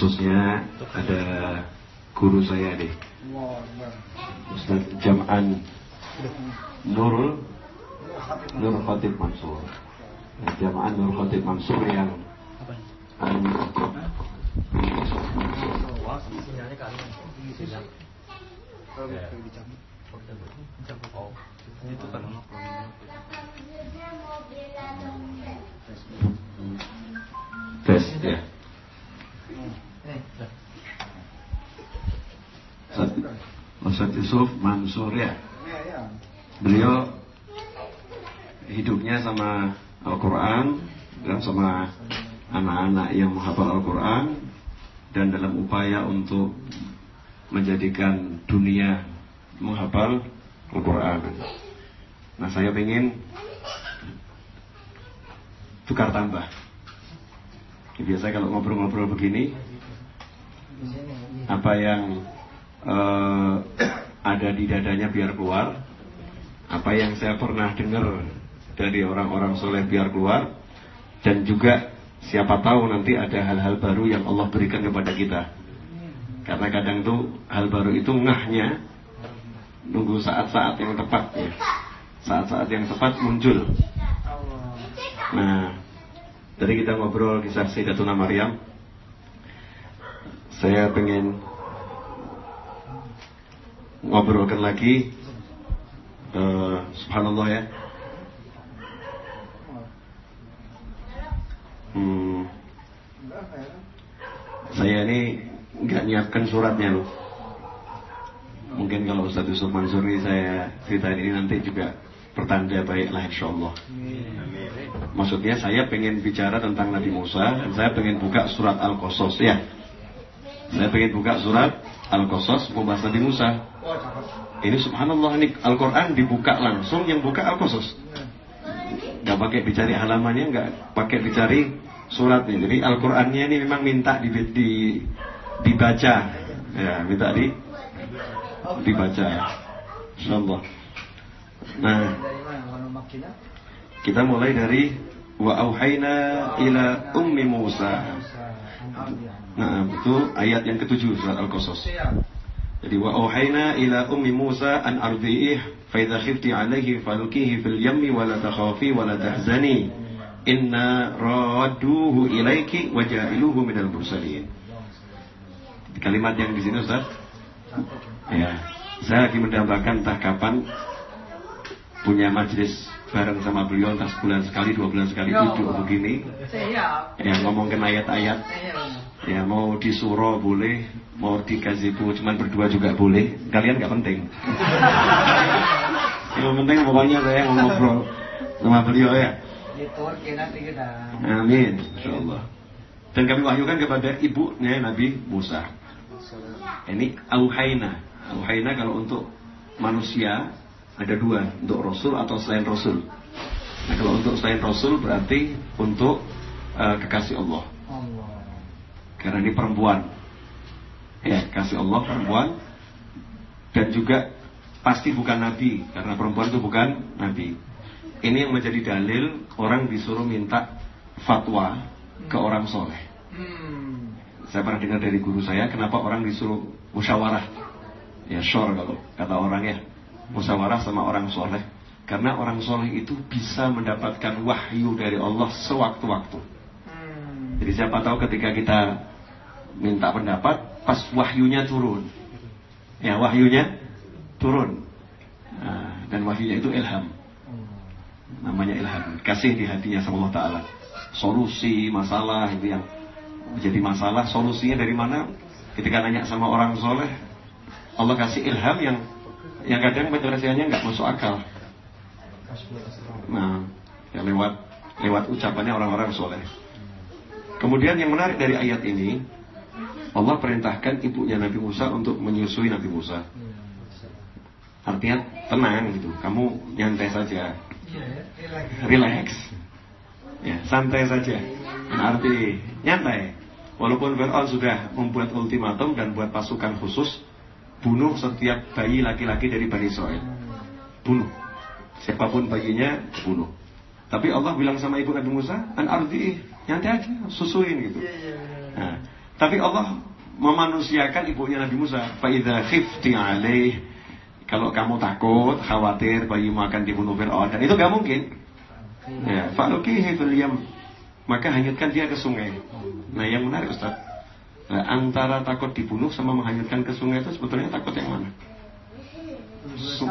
khususnya ada guru saya nih, Ustaz Jam'an Nurul Nur Khatib Mansur. Jam'an Nur Khatib Mansur yang tes Ustaz Yusuf Mansur ya. Beliau hidupnya sama Al-Quran dan sama anak-anak yang menghafal Al-Quran dan dalam upaya untuk menjadikan dunia menghafal Al-Quran. Nah saya ingin tukar tambah. Biasanya kalau ngobrol-ngobrol begini, apa yang eh, ada di dadanya biar keluar, apa yang saya pernah dengar dari orang-orang soleh biar keluar, dan juga siapa tahu nanti ada hal-hal baru yang Allah berikan kepada kita. Karena kadang tuh hal baru itu ngahnya nunggu saat-saat yang tepat ya. Saat-saat yang tepat muncul. Nah, tadi kita ngobrol kisah Sayyidatuna Maryam. Saya pengen ngobrolkan lagi eh, subhanallah ya Hmm, saya ini nggak nyiapkan suratnya loh. Mungkin kalau Ustaz Yusuf Mansur ini saya ceritain ini nanti juga pertanda baik lah insya Allah. Maksudnya saya pengen bicara tentang Nabi Musa dan saya pengen buka surat Al-Qasas ya. Saya pengen buka surat Al-Qasas membahas Nabi Musa. Ini subhanallah ini Al-Quran dibuka langsung yang buka Al-Qasas. Gak pakai dicari halamannya, nggak pakai dicari suratnya. Jadi Al-Qur'annya ini memang minta di, di, dibaca, ya minta di dibaca. Insyaallah. Nah, kita mulai dari wa auhayna ila ummi Musa. Nah, itu ayat yang ketujuh surat Al-Qasas. Jadi wa auhayna ila ummi Musa an ardi'ih fa idza khifti alayhi falqihi fil yammi wa la takhafi wa la tahzani inna radduhu ilaiki wa ja'iluhu minal mursalin. Kalimat yang di sini Ustaz. Ya, saya lagi mendambakan entah kapan punya majelis bareng sama beliau entah sebulan sekali, dua bulan sekali duduk begini. Ya ngomongin ayat-ayat. Ya mau disuruh boleh, mau dikasih bu cuman berdua juga boleh. Kalian nggak penting. Yang penting pokoknya saya mau ngobrol sama beliau ya. Amin, Insya Allah. Dan kami wahyukan kepada ibunya Nabi Musa. Ini auhaina. Auhaina kalau untuk manusia ada dua, untuk Rasul atau selain Rasul. Nah kalau untuk selain Rasul berarti untuk uh, kekasih Allah. Karena ini perempuan. Ya, kasih Allah perempuan. Dan juga pasti bukan Nabi, karena perempuan itu bukan Nabi. Ini yang menjadi dalil orang disuruh minta fatwa ke orang soleh. Saya pernah dengar dari guru saya, kenapa orang disuruh musyawarah? Ya, syur kalau kata orang ya. Musyawarah sama orang soleh. Karena orang soleh itu bisa mendapatkan wahyu dari Allah sewaktu-waktu. Jadi siapa tahu ketika kita minta pendapat, pas wahyunya turun. Ya, wahyunya turun. Nah, dan wahyunya itu ilham. Namanya ilham. Kasih di hatinya sama Allah Ta'ala. Solusi, masalah itu yang menjadi masalah. Solusinya dari mana? Ketika nanya sama orang soleh, Allah kasih ilham yang yang kadang penyelesaiannya nggak masuk akal. Nah, ya lewat lewat ucapannya orang-orang soleh. Kemudian yang menarik dari ayat ini, Allah perintahkan ibunya Nabi Musa untuk menyusui Nabi Musa. Artinya tenang gitu, kamu nyantai saja, relax, ya santai saja. Nah, arti nyantai. Walaupun Fir'aun sudah membuat ultimatum dan buat pasukan khusus bunuh setiap bayi laki-laki dari Bani Israel. Bunuh. Siapa pun bayinya, bunuh. Tapi Allah bilang sama ibu Nabi Musa, an ardi, nyantai aja, susuin gitu. Nah, tapi Allah memanusiakan ibunya Nabi Musa. Fa'idha khifti alaih. Kalau kamu takut, khawatir bayimu akan dibunuh Fir'aun. Dan itu gak mungkin. Ya, fa'lukihi fil yam maka hanyutkan dia ke sungai. Nah yang menarik Ustaz, nah, antara takut dibunuh sama menghanyutkan ke sungai itu sebetulnya takut yang mana? Su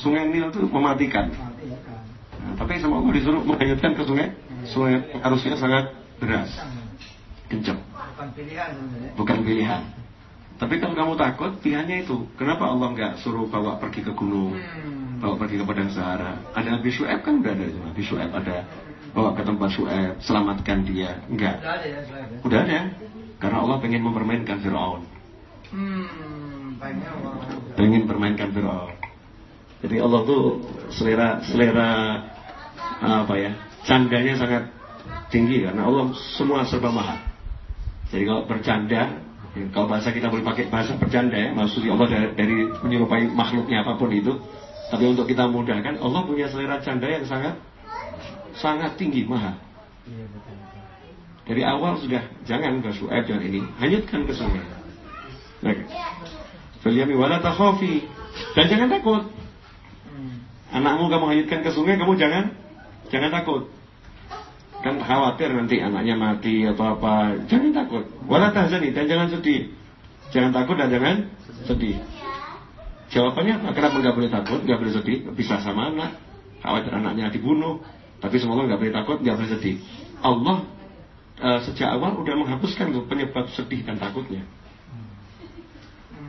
sungai Nil itu mematikan. Nah, tapi sama Allah disuruh menghanyutkan ke sungai, sungai arusnya sangat deras, kencang. Bukan pilihan. Tapi kalau kamu takut, pilihannya itu. Kenapa Allah nggak suruh bawa pergi ke gunung, hmm. bawa pergi ke padang Sahara? Ada Nabi Shu'aib kan udah ada Nabi Shu'aib ada bawa ke tempat Su'eb, selamatkan dia. Enggak. Udah ada ya, Udah ada. Karena Allah pengen mempermainkan Fir'aun. Hmm, pengen permainkan Fir'aun. Jadi Allah tuh selera selera apa ya, candanya sangat tinggi karena Allah semua serba mahal. Jadi kalau bercanda, kalau bahasa kita boleh pakai bahasa bercanda ya, maksudnya Allah dari, dari menyerupai makhluknya apa pun itu. Tapi untuk kita mudahkan, Allah punya selera canda yang sangat sangat tinggi, mahal. Iya, Dari awal sudah jangan bersuap jangan ini, hanyutkan ke sungai. Nah, Faliami wala takhafi dan jangan takut. Hmm. Anakmu kamu hanyutkan ke sungai, kamu jangan jangan takut. Kan khawatir nanti anaknya mati atau apa. Jangan takut. Wala tahzani dan jangan sedih. Jangan takut dan jangan sedih. Jawabannya apa? Kenapa nggak boleh takut, nggak boleh sedih? Bisa sama anak. Khawatir anaknya dibunuh, tapi semoga nggak boleh takut, nggak boleh sedih. Allah uh, sejak awal udah menghapuskan tuh penyebab sedih dan takutnya.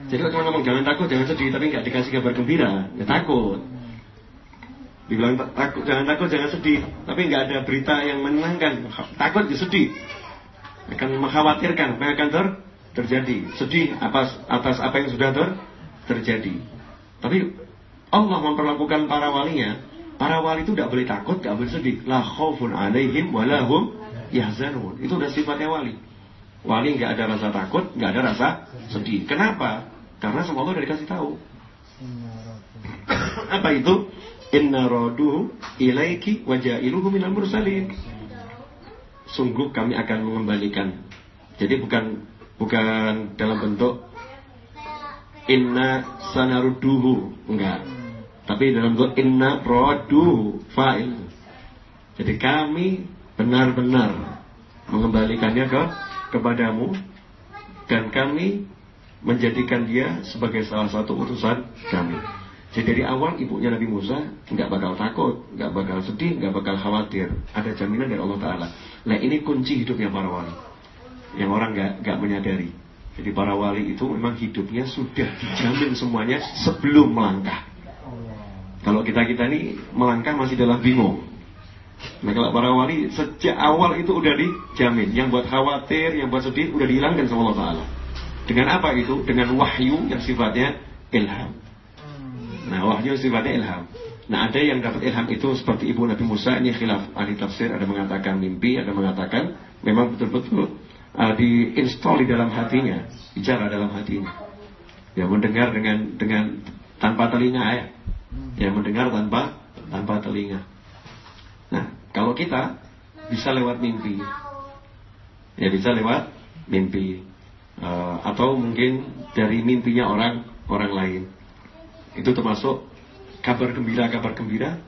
Jadi kalau cuma ngomong jangan takut, jangan sedih, tapi nggak dikasih kabar gembira, ya takut. Dibilang takut, jangan takut, jangan sedih, tapi nggak ada berita yang menenangkan. Takut, ya sedih. Akan mengkhawatirkan apa yang akan ter terjadi. Sedih atas atas apa yang sudah ter terjadi. Tapi Allah memperlakukan para walinya Para wali itu tidak boleh takut, tidak boleh sedih. La khaufun alaihim walahum yahzanun. Itu udah sifatnya wali. Wali nggak ada rasa takut, nggak ada rasa sedih. Kenapa? Karena semua Allah udah dikasih tahu. Apa itu? Inna roduhu ilaiki wajailuhu minal mursalin. Sungguh kami akan mengembalikan. Jadi bukan bukan dalam bentuk inna sanaruduhu, enggak tapi dalam bentuk inna rodu fa'il. Jadi kami benar-benar mengembalikannya ke kepadamu dan kami menjadikan dia sebagai salah satu urusan kami. Jadi dari awal ibunya Nabi Musa nggak bakal takut, nggak bakal sedih, nggak bakal khawatir. Ada jaminan dari Allah Taala. Nah ini kunci hidupnya para wali. Yang orang nggak nggak menyadari. Jadi para wali itu memang hidupnya sudah dijamin semuanya sebelum melangkah. Kalau kita-kita ini melangkah masih dalam bingung. Nah kalau para wali sejak awal itu udah dijamin. Yang buat khawatir, yang buat sedih udah dihilangkan sama Allah Ta'ala. Dengan apa itu? Dengan wahyu yang sifatnya ilham. Nah wahyu sifatnya ilham. Nah ada yang dapat ilham itu seperti ibu Nabi Musa ini khilaf ahli tafsir ada mengatakan mimpi, ada mengatakan memang betul-betul uh, diinstal di dalam hatinya, bicara dalam hatinya. Ya mendengar dengan dengan tanpa telinga ya yang mendengar tanpa tanpa telinga. Kalau kita bisa lewat mimpi, ya bisa lewat mimpi, uh, atau mungkin dari mimpinya orang orang lain. Itu termasuk kabar gembira kabar gembira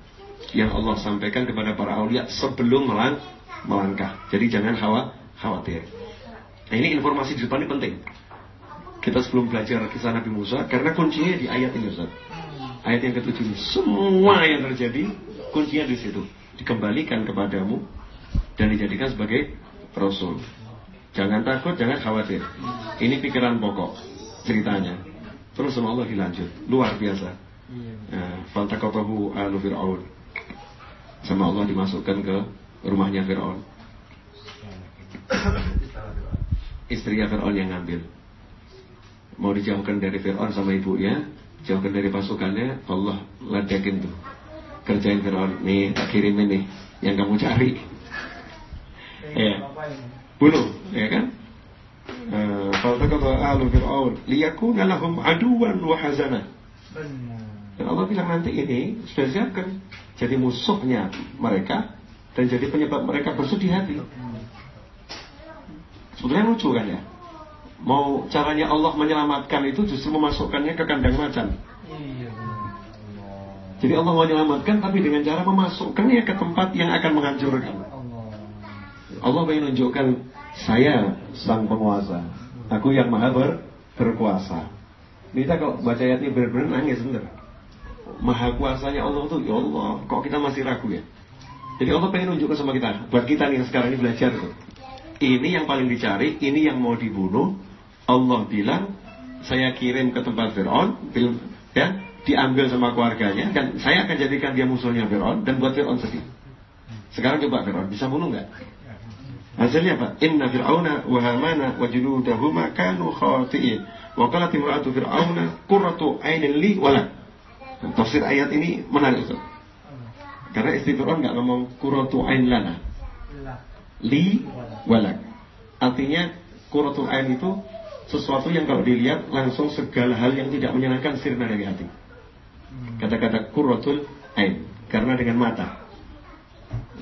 yang Allah sampaikan kepada para aulia sebelum melang melangkah. Jadi jangan khawatir. Nah, ini informasi di depan ini penting. Kita sebelum belajar kisah Nabi Musa, karena kuncinya di ayat ini Ustaz ayat yang ketujuh ini. Semua yang terjadi kuncinya di situ. Dikembalikan kepadamu dan dijadikan sebagai rasul. Jangan takut, jangan khawatir. Ini pikiran pokok ceritanya. Terus sama Allah dilanjut. Luar biasa. Nah, Fantakotahu alu Fir'aun. Sama Allah dimasukkan ke rumahnya Fir'aun. Istrinya Fir'aun yang ngambil. Mau dijauhkan dari Fir'aun sama ibunya, jauhkan dari pasukannya, Allah ledakin tuh. Kerjain Fir'aun, nih tak kirimin nih, yang kamu cari. Ya. Bunuh, ya kan? Eh, Faltaqata ahlu Fir'aun liyakuna lahum aduwan wa hazana. Dan Allah bilang nanti ini sudah siapkan jadi musuhnya mereka dan jadi penyebab mereka bersedih hati. Sebetulnya lucu kan ya? Mau caranya Allah menyelamatkan itu justru memasukkannya ke kandang macan. Jadi Allah menyelamatkan tapi dengan cara memasukkannya ke tempat yang akan menghancurkan. Allah ingin menunjukkan saya sang penguasa. Aku yang maha ber, berkuasa. Kita kalau baca ayat ini benar-benar nangis bener. Maha kuasanya Allah tuh, ya Allah, kok kita masih ragu ya? Jadi Allah pengen nunjukkan sama kita, buat kita nih yang sekarang ini belajar tuh. Ini yang paling dicari, ini yang mau dibunuh. Allah bilang, saya kirim ke tempat Fir'aun, ya, diambil sama keluarganya, dan saya akan jadikan dia musuhnya Fir'aun, dan buat Fir'aun sedih. Sekarang coba Fir'aun, bisa bunuh nggak? Hasilnya apa? Inna fir'auna wa hamana wa juludahuma kanu khati'in. Wa qalat imra'atu fir'auna qurratu 'ainin li wala. Tafsir ayat ini menarik itu. Karena istri Fir'aun nggak ngomong qurratu 'ain lana. Li wala. Artinya qurratu 'ain itu sesuatu yang kalau dilihat langsung segala hal yang tidak menyenangkan sirna dari hati. Kata-kata qurratul 'ain. Karena dengan mata.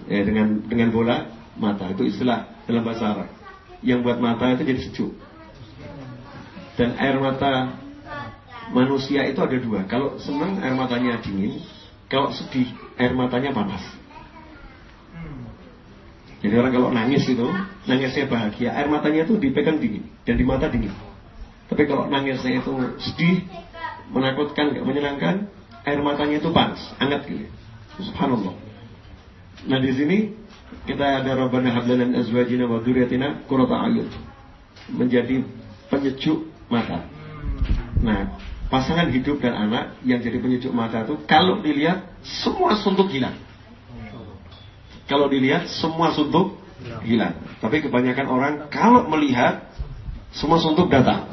Ya, dengan dengan bola mata. Itu istilah dalam bahasa Arab. Yang buat mata itu jadi sejuk. Dan air mata manusia itu ada dua. Kalau senang air matanya dingin. Kalau sedih air matanya panas. Jadi orang kalau nangis itu nangisnya bahagia air matanya itu dipegang dingin. Dan di mata dingin. Tapi kalau nangisnya itu sedih menakutkan gak menyenangkan air matanya itu panas hangat gitu subhanallah nah di sini kita ada Rabbana hablana min azwajina wa dzurriyyatina qurrata ayun. Menjadi penyejuk mata. Nah, pasangan hidup dan anak yang jadi penyejuk mata itu kalau dilihat semua suntuk hilang. Kalau dilihat semua suntuk hilang. Tapi kebanyakan orang kalau melihat semua suntuk datang.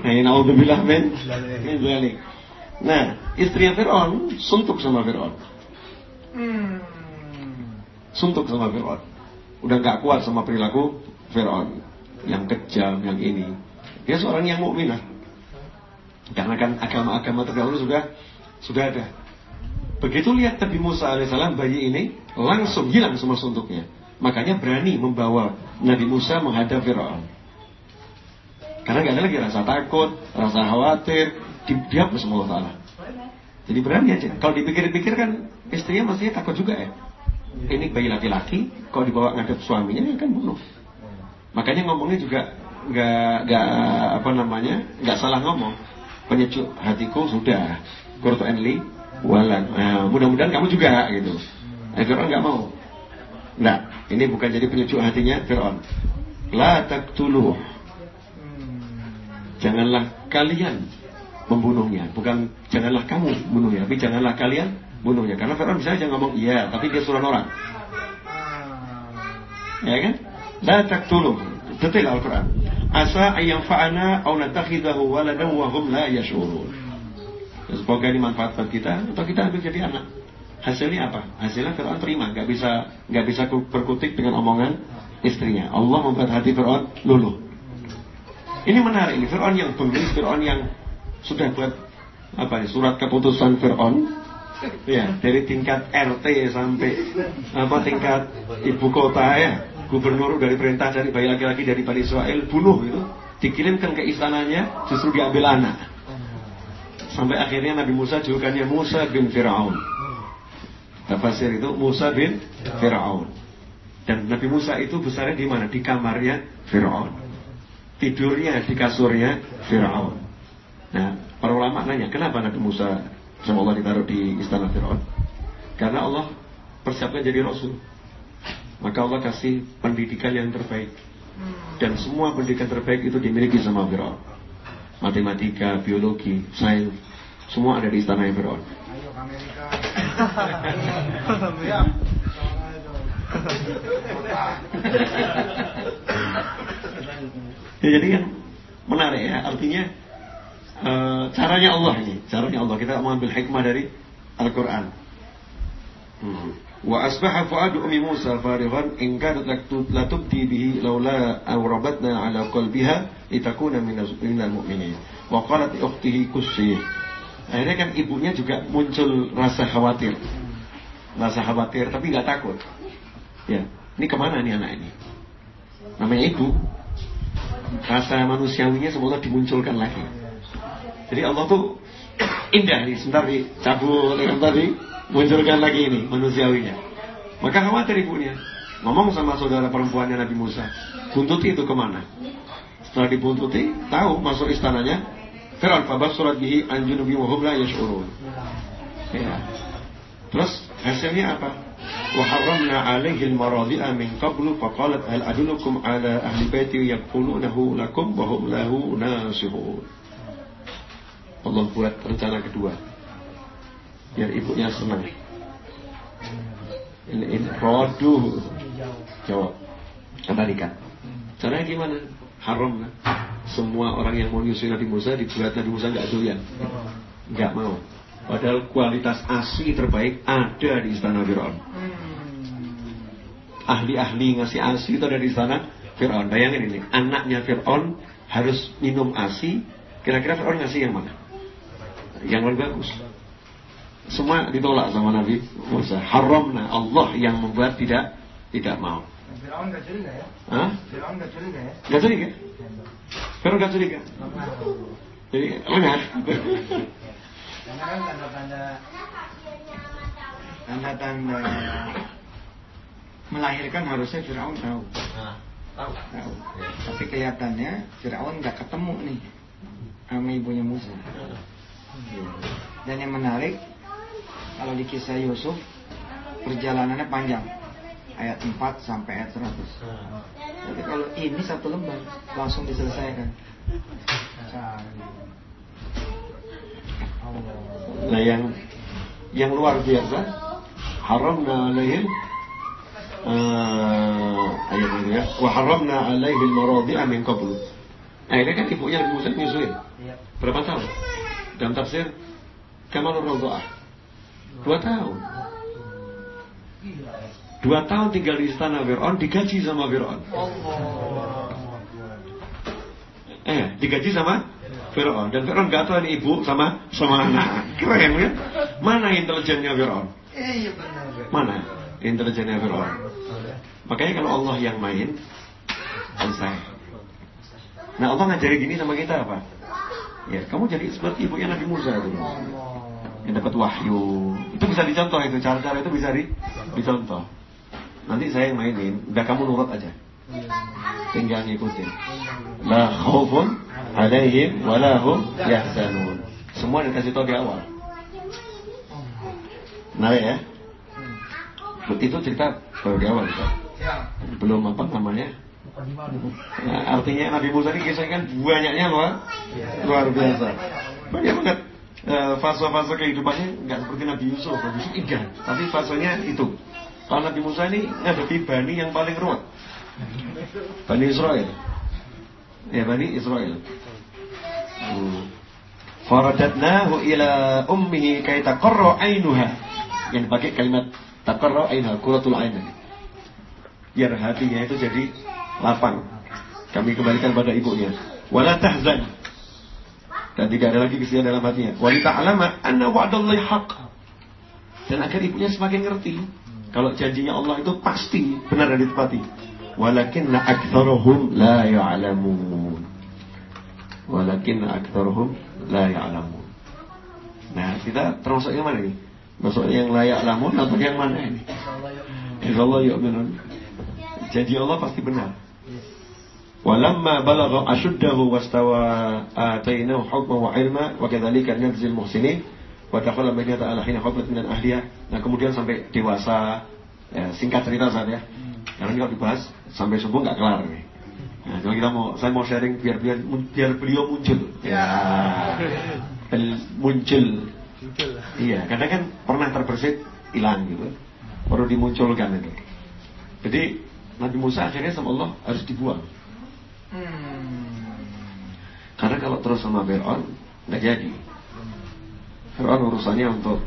Nah, ini naudzubillah min Nah, istrinya Fir'aun suntuk sama Fir'aun. Hmm suntuk sama Fir'aun. Udah gak kuat sama perilaku Fir'aun. Yang kejam, yang ini. Dia seorang yang mukminah. Karena kan agama-agama terdahulu sudah sudah ada. Begitu lihat Nabi Musa alaihissalam bayi ini langsung hilang semua suntuknya. Makanya berani membawa Nabi Musa menghadap Fir'aun. Karena gak ada lagi rasa takut, rasa khawatir, dihapus sama Allah Jadi berani aja. Kalau dipikir-pikir kan istrinya mestinya takut juga ya. Ini bayi laki-laki kalau dibawa ngadep suaminya ya kan bunuh. Makanya ngomongnya juga nggak nggak apa namanya nggak salah ngomong. Penyejuk hatiku sudah. Kurtu enli walan. Nah, mudah-mudahan kamu juga gitu. Nah, Fir'aun nggak mau. Nggak. Ini bukan jadi penyejuk hatinya Fir'aun. La taktuluh. Janganlah kalian membunuhnya bukan janganlah kamu bunuhnya tapi janganlah kalian bunuhnya. Karena Fir'aun bisa aja ngomong iya, tapi dia suruh orang. Ya kan? La taktuluh. Detail Al-Quran. Asa ayam fa'ana au natakhidahu waladan wa hum la yash'urun. Semoga ini manfaat buat kita atau kita ambil jadi anak. Hasilnya apa? Hasilnya Fir'aun terima, nggak bisa nggak bisa berkutik dengan omongan istrinya. Allah membuat hati Fir'aun luluh. Ini menarik ini Fir'aun yang bengis, Fir'aun yang sudah buat apa nih surat keputusan Fir'aun? Ya dari tingkat RT sampai apa tingkat ibu kota ya. Gubernur dari perintah dari bayi laki-laki dari Bani Israel bunuh itu dikirimkan ke istananya justru diambil anak. Sampai akhirnya Nabi Musa julukannya Musa bin Fir'aun. Tafsir itu Musa bin Fir'aun. Dan Nabi Musa itu besarnya di mana? Di kamarnya Fir'aun. Tidurnya di kasurnya Fir'aun nah para ulama nanya kenapa Nabi Musa sama Allah ditaruh di istana Fir'aun karena Allah persiapkan jadi Rasul maka Allah kasih pendidikan yang terbaik dan semua pendidikan terbaik itu dimiliki sama Fir'aun matematika, biologi, sains, semua ada di istana Fir'aun. Ya. Ya, jadi kan menarik ya, artinya eh, caranya Allah ini, caranya Allah kita mengambil hikmah dari Al-Quran. Hmm. Wa asbaha fuadu ummi Musa farighan in kanat la tubdi bihi laula aw rabatna ala qalbiha litakuna minal mu'minin. Wa qalat ukhtihi kussi. Akhirnya kan ibunya juga muncul rasa khawatir. Rasa khawatir tapi nggak takut. Ya, ini ke mana nih anak ini? Namanya ibu. Rasa manusiawinya semoga dimunculkan lagi. Jadi Allah tuh indah nih, sebentar dicabut, sebentar di munculkan lagi ini manusiawinya. Maka khawatir ibunya. Ngomong sama saudara perempuannya Nabi Musa, buntuti itu ke mana? Setelah dibuntuti, tahu masuk istananya, Fir'aun fabas surat bihi an junubi wa hum la yash'urun. Ya. Terus hasilnya apa? Alaihi al-maradi'a min qablu faqalat hal adullukum ala ahli baiti yaqulunahu lakum wa hum lahu nasihun. Allah buat rencana kedua. Biar ibunya senang. Ini, rodu jawab. Kembalikan caranya gimana? Haram kan? Semua orang yang mau nyusul Nabi Musa dibuat Nabi Musa nggak doyan nggak mau. Padahal kualitas asli terbaik ada di istana Fir'aun. Ahli-ahli ngasih asi itu ada di istana Fir'aun. Bayangin ini anaknya Fir'aun harus minum asi. Kira-kira Fir'aun ngasih yang mana yang lebih bagus semua ditolak sama Nabi Musa. Haramna Allah yang membuat tidak tidak mau. Firaun gak curiga ya? Hah? Firaun gak curiga ya? Gak curiga? Firaun gak curiga? Jadi lengah. Karena kan tanda-tanda tanda-tanda melahirkan harusnya Firaun tahu. Tahu. Tahu. Tapi kelihatannya Firaun nggak ketemu nih sama ibunya Musa. Dan yang menarik kalau di kisah Yusuf perjalanannya panjang ayat 4 sampai ayat 100 tapi kalau ini satu lembar langsung diselesaikan Nah yang yang luar biasa haramna alaihim uh, ayat ini ya wa haramna alaihim maradi'a min qablu. Nah ini kan ibunya Musa nyusuin. Berapa tahun? Dalam tafsir Kamalur Rawda'ah Dua tahun. Dua tahun tinggal di istana Fir'aun Digaji sama Fir'aun. Eh, digaji sama Fir'aun. Dan Fir'aun gak tahu ini ibu sama sama anak. Keren ya? Mana intelijennya Fir'aun? Iya benar Mana intelijennya Fir'aun? Makanya kalau Allah yang main Selesai. Nah Allah ngajari gini sama kita apa Ya, kamu jadi seperti ibunya Nabi Musa itu yang dapat wahyu. Itu bisa dicontoh itu cara-cara itu bisa di, dicontoh. Nanti saya yang mainin, udah kamu nurut aja. Tinggal ngikutin. La khaufun alaihim wa lahum yahzanun. Semua dikasih tahu di awal. Menarik ya? Itu cerita baru di awal. Belum apa namanya? Nah, artinya Nabi Musa ini kisah kan banyaknya luar, luar biasa. Banyak banget Eh, fase-fase kehidupannya nggak seperti Nabi Yusuf. Nabi Yusuf indah, tapi fasenya itu. Kalau Nabi Musa ini ngadepi Bani yang paling ruwet. Bani Israel. Ya Bani Israel. Hmm. Faradatnahu ila ummihi kay taqarra ainuha. Yang pakai kalimat taqarra ainuha, quratul ain. Biar hatinya itu jadi lapang. Kami kembalikan pada ibunya. Wala tahzan dan tidak ada lagi kesedihan dalam hatinya. Wanita alama anna wa'dallahi haq. Dan agar ibunya semakin ngerti kalau janjinya Allah itu pasti benar dan ditepati. Walakinna aktsaruhum la ya'lamun. Walakinna aktsaruhum la ya'lamun. Nah, kita termasuk yang mana ini? Masuk yang layak lamun atau yang mana ini? Insyaallah yu'minun. Janji Allah pasti benar. Walamma balagha ashuddahu wastawa atainahu hukma wa ilma wa kadzalika najzil muhsinin wa dakhala madinata ala hina qablat min ahliha. Nah, kemudian sampai dewasa ya, singkat cerita saja ya. Hmm. Karena kalau dibahas sampai subuh nggak kelar nih. Nah, cuma kita mau saya mau sharing biar biar biar beliau muncul. Ya. ya. muncul. Muncul. Iya, karena kan pernah terbersit hilang gitu. Perlu dimunculkan itu. Jadi Nabi Musa akhirnya sama Allah harus dibuang. Hmm. Karena kalau terus sama Fir'aun nggak jadi. Fir'aun urusannya untuk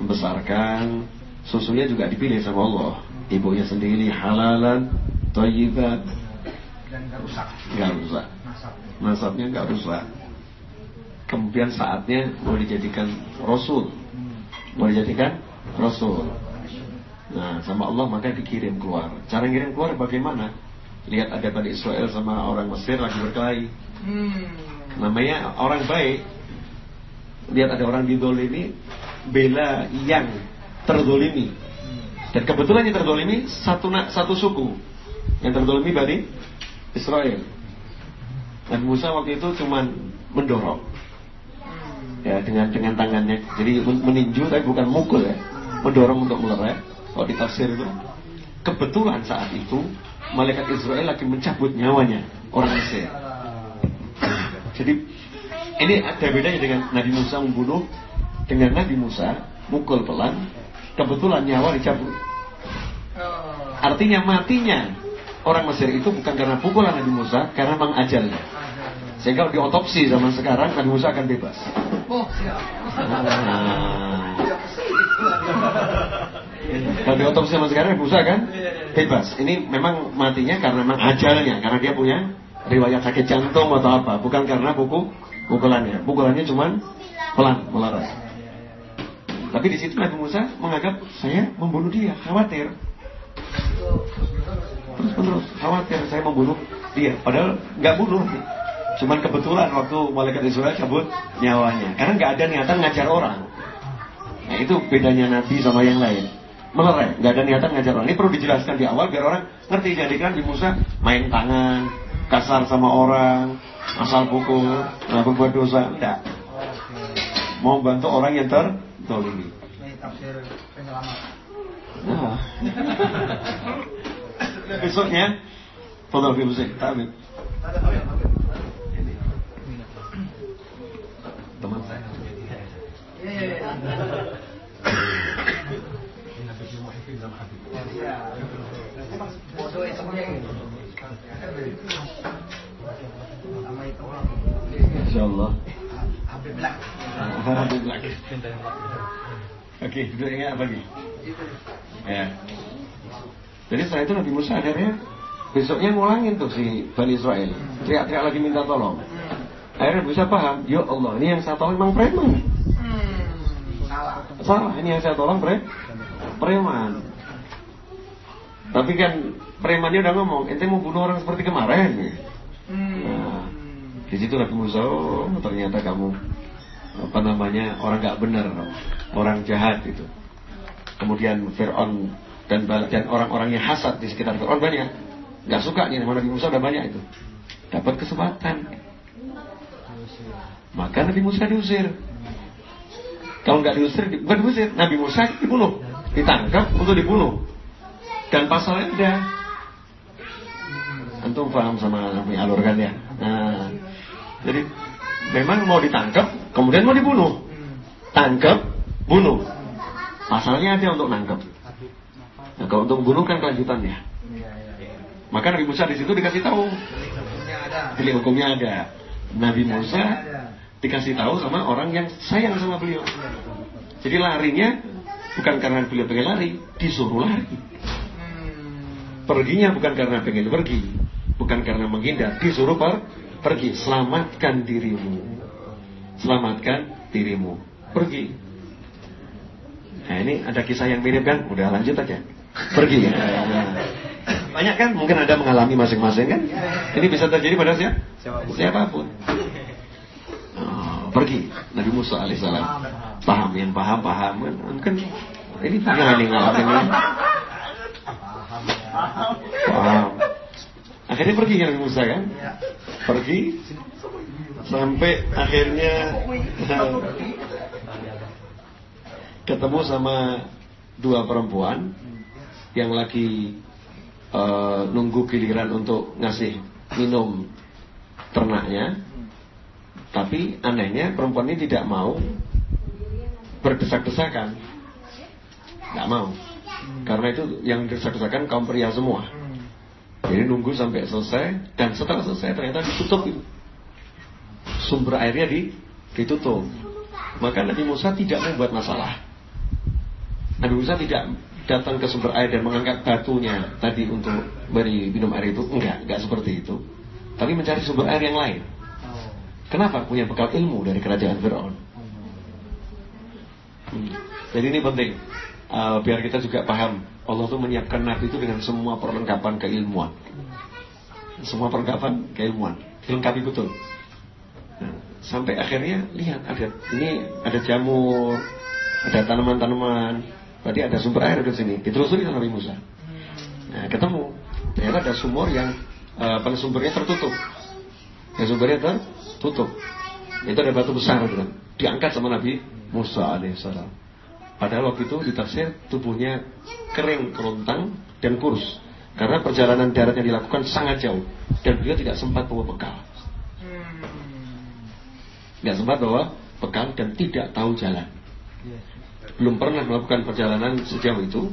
membesarkan susunya juga dipilih sama Allah. Ibunya sendiri halalan, thayyiban, dan nggak rusak. Nggak rusak. Nasabnya nggak rusak. Kemudian saatnya mau dijadikan Rasul, mau dijadikan Rasul. Nah, sama Allah maka dikirim keluar. Cara ngirim keluar bagaimana? Lihat ada Bani Israel sama orang Mesir lagi berkelahi. Hmm. Namanya orang baik. Lihat ada orang didolimi, bela yang terdolimi. Dan kebetulan yang terdolimi satu satu suku. Yang terdolimi Bani Israel. Dan Musa waktu itu cuma mendorong. Ya, dengan dengan tangannya. Jadi meninju tapi bukan mukul ya. Mendorong untuk melerai. Kalau di tafsir itu. Kebetulan saat itu malaikat Israel lagi mencabut nyawanya orang Mesir. Jadi ini ada bedanya dengan Nabi Musa membunuh dengan Nabi Musa mukul pelan, kebetulan nyawa dicabut. Artinya matinya orang Mesir itu bukan karena pukulan Nabi Musa, karena memang ajalnya. Sehingga di otopsi zaman sekarang Nabi Musa akan bebas. Oh, siap. Nah. Kalau di otopsi zaman sekarang Nabi Musa kan bebas. Ini memang matinya karena memang ajalnya, karena dia punya riwayat sakit jantung atau apa, bukan karena buku pukulannya. Pukulannya cuma pelan, melaras. Tapi di situ Nabi Musa menganggap saya membunuh dia, khawatir. Terus menerus khawatir saya membunuh dia. Padahal nggak bunuh. Cuman kebetulan waktu malaikat Israel cabut nyawanya. Karena nggak ada niatan ngajar orang. Nah itu bedanya Nabi sama yang lain melerai nggak ada niatan ngajar orang. Ini perlu dijelaskan di awal biar orang ngerti. Jadi kan di Musa main tangan kasar sama orang asal pukul nah berbuat dosa. Enggak mau bantu orang yang tertolimi ini tafsir penyelamat. Nah. besoknya Fadal fi musik Amin Teman saya Insyaallah. Habib Black. Habib Black. Oke, duduknya apa lagi? Ya. Jadi setelah itu Nabi Musa akhirnya besoknya ngulangin tuh si Bani Israel. Teriak-teriak lagi minta tolong. Akhirnya bisa paham, ya Allah, ini yang saya tolong memang preman. Salah. Salah, ini yang saya tolong pre preman. Tapi kan premannya udah ngomong, ente mau bunuh orang seperti kemarin. Nah, di situ Nabi Musa, oh, ternyata kamu apa namanya orang nggak benar, orang jahat itu. Kemudian Fir'aun dan dan orang-orang yang hasad di sekitar Fir'aun banyak. Gak suka nih sama Nabi Musa udah banyak itu. Dapat kesempatan. Maka Nabi Musa diusir. Kalau nggak diusir, bukan diusir, Nabi Musa dibunuh, ditangkap untuk dibunuh. Dan pasalnya ada. Antum paham sama Nabi alur kan ya? Nah, jadi memang mau ditangkap, kemudian mau dibunuh. Tangkap, bunuh. Pasalnya ada untuk nangkap. Nah, kalau untuk membunuh kan kelanjutannya. Maka Nabi Musa di situ dikasih tahu. Pilih hukumnya ada. Nabi Musa dikasih tahu sama orang yang sayang sama beliau. Jadi larinya bukan karena beliau pengen lari, disuruh lari. Perginya bukan karena pengen pergi, bukan karena menghindar, disuruh per pergi. Selamatkan dirimu, selamatkan dirimu, pergi. Nah ini ada kisah yang mirip kan? Udah lanjut aja pergi. Banyak kan? Mungkin ada mengalami masing-masing kan? Ini bisa terjadi pada siapa? Siapa pun. Oh, pergi Nabi Musa alaihissalam. Paham yang paham paham kan? Mungkin ini punya ini ngalamin Paham. Akhirnya pergi kan Musa kan? Pergi sampai akhirnya ketemu sama dua perempuan yang lagi uh, nunggu giliran untuk ngasih minum ternaknya. Tapi anehnya perempuan ini tidak mau berdesak-desakan. Nggak mau. Karena itu yang desak-desakan kaum pria semua. Jadi nunggu sampai selesai dan setelah selesai ternyata ditutup itu. Sumber airnya di, ditutup. Maka Nabi Musa tidak membuat masalah. Nabi Musa tidak datang ke sumber air dan mengangkat batunya tadi untuk beri minum air itu. Enggak, enggak seperti itu. Tapi mencari sumber air yang lain. Kenapa? Punya bekal ilmu dari kerajaan Fir'aun. Hmm. Jadi ini penting. Uh, biar kita juga paham Allah tuh menyiapkan Nabi itu dengan semua perlengkapan keilmuan. Semua perlengkapan keilmuan. Dilengkapi betul. Nah, sampai akhirnya lihat ada ini ada jamur, ada tanaman-tanaman, berarti ada sumber air di sini. Ditelusuri sama Nabi Musa. Nah, ketemu. Ternyata ada sumur yang uh, sumbernya tertutup. Yang sumbernya tertutup. Itu ada batu besar gitu. Diangkat sama Nabi Musa alaihissalam. Padahal waktu itu ditafsir tubuhnya kering, kerontang, dan kurus. Karena perjalanan darat yang dilakukan sangat jauh. Dan beliau tidak sempat bawa bekal. Tidak sempat bawa bekal dan tidak tahu jalan. Belum pernah melakukan perjalanan sejauh itu.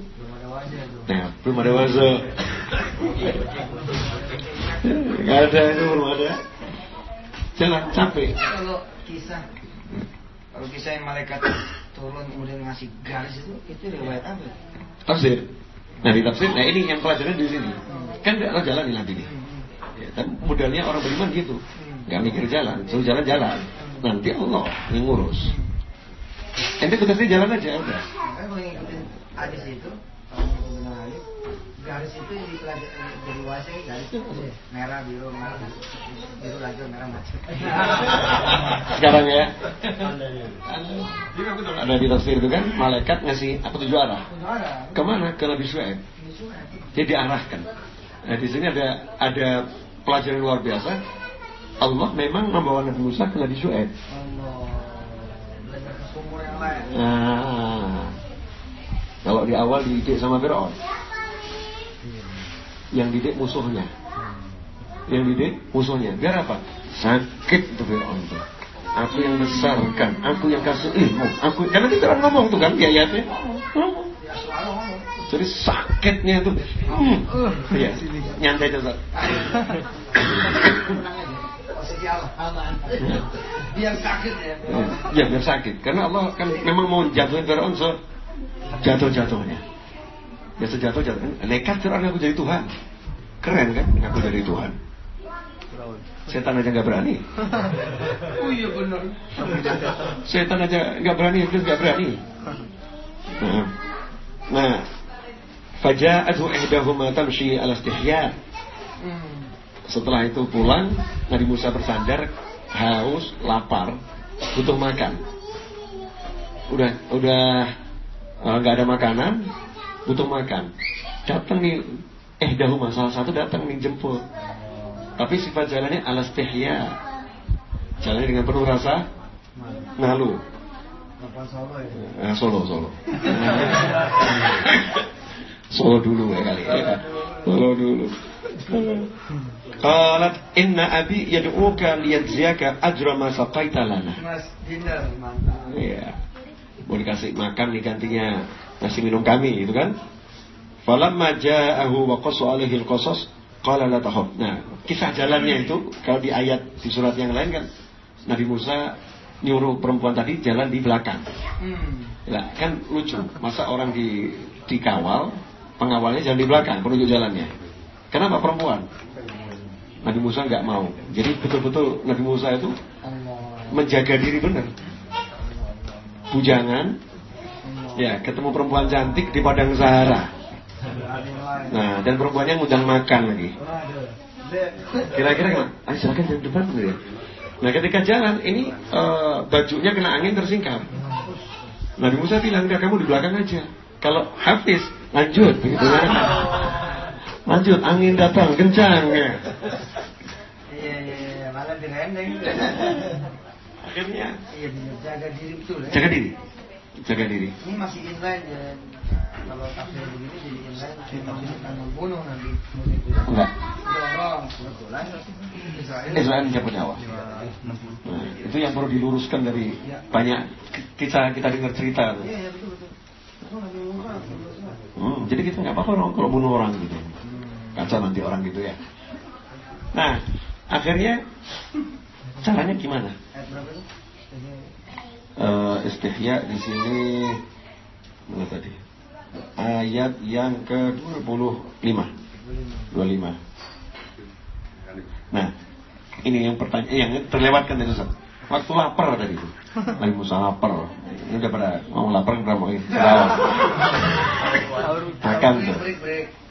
Nah, belum ada wajah. Gak ada itu belum ada. Jalan capek. Kalau kisah, kalau kisah yang malaikat turun kemudian ngasih garis itu itu riwayat apa? Tafsir. Nah di tafsir, nah ini yang pelajaran di sini. Kan tidak jalan nanti nih. Ya, kan modalnya orang beriman gitu. Gak mikir jalan, suruh jalan-jalan. Nanti Allah yang ngurus. Ente tugasnya jalan aja udah. Saya mau ngikutin hadis itu, garis itu di dari wasi garis merah biru merah biru lagi merah macet. Sekarang ya. Ada di tafsir itu kan malaikat ngasih apa tujuh arah? Ke mana? Ke Nabi Suhaib. Jadi diarahkan. Nah di sini ada ada pelajaran luar biasa. Allah memang membawa Nabi Musa ke Nabi Suhaib. Nah, kalau di awal dididik sama Fir'aun yang didik musuhnya. Yang didik musuhnya. Biar apa? Sakit tuh Fir'aun tuh. Aku yang besarkan, aku yang kasih ilmu, aku karena kita orang ngomong tuh kan di ayatnya. Jadi sakitnya itu, hmm. ya, nyantai aja. Biar sakit ya. Ya biar sakit, karena Allah kan memang mau jatuhin Fir'aun se jatuh-jatuhnya. Ya sejatuh jatuh. Nekat Fir'aun aku jadi Tuhan. Keren kan? Aku jadi Tuhan. Setan aja nggak berani. oh iya benar. Setan aja nggak berani, iblis nggak berani. Nah, nah faja'athu ihdahuma tamshi ala istihya. Setelah itu pulang, Nabi Musa bersandar, haus, lapar, butuh makan. Udah, udah nggak ada makanan, butuh makan. Datang nih, eh dahulu salah satu datang nih jemput. Tapi sifat jalannya alas tehya. Jalannya dengan penuh rasa malu. Nah, solo, solo. solo dulu ya kali ya. Solo dulu. Qalat inna abi yad'uka liyajziyaka ajra ma saqaita lana. Mas dinner mantap. Iya. Mau dikasih makan nih gantinya ngasih minum kami itu kan? Falamma ja'ahu wa qassa alaihi al-qasas qala la tahab nah kisah jalannya itu kalau di ayat di surat yang lain kan Nabi Musa nyuruh perempuan tadi jalan di belakang. Nah, kan lucu masa orang di dikawal pengawalnya jalan di belakang penunjuk jalannya. Kenapa perempuan? Nabi Musa nggak mau. Jadi betul-betul Nabi Musa itu menjaga diri benar. Bujangan Ya, ketemu perempuan cantik di padang Sahara. Nah, dan perempuannya ngundang makan lagi. Kira-kira kan? Ayo silakan jalan depan ya. Nah, ketika jalan ini uh, bajunya kena angin tersingkap. Nabi Musa bilang, "Enggak, kamu di belakang aja." Kalau Hafiz, lanjut begitu ya. Lanjut, angin datang kencang ya. Iya, iya, iya, malah direndeng. Akhirnya Iya, jaga diri betul. Ya? Jaga diri. Jaga diri. Ini masih inline ya. Kalau tafsir begini jadi inline kita akan membunuh nanti. Enggak. Israel. Mencabut nyawa. Nah, itu yang perlu diluruskan dari banyak kita kita dengar cerita. Iya, iya. Hmm, jadi kita nggak apa-apa kalau bunuh orang gitu. Kacau nanti orang gitu ya. Nah, akhirnya caranya gimana? Ayat berapa itu? Jadi, Eh istihya di sini mana tadi? Ayat yang ke-25. 25. Nah, ini yang pertanyaan yang terlewatkan tadi Ustaz. Waktu lapar tadi itu. Nabi Musa lapar. Ini udah pada mau lapar mau ketawa. Makan tuh.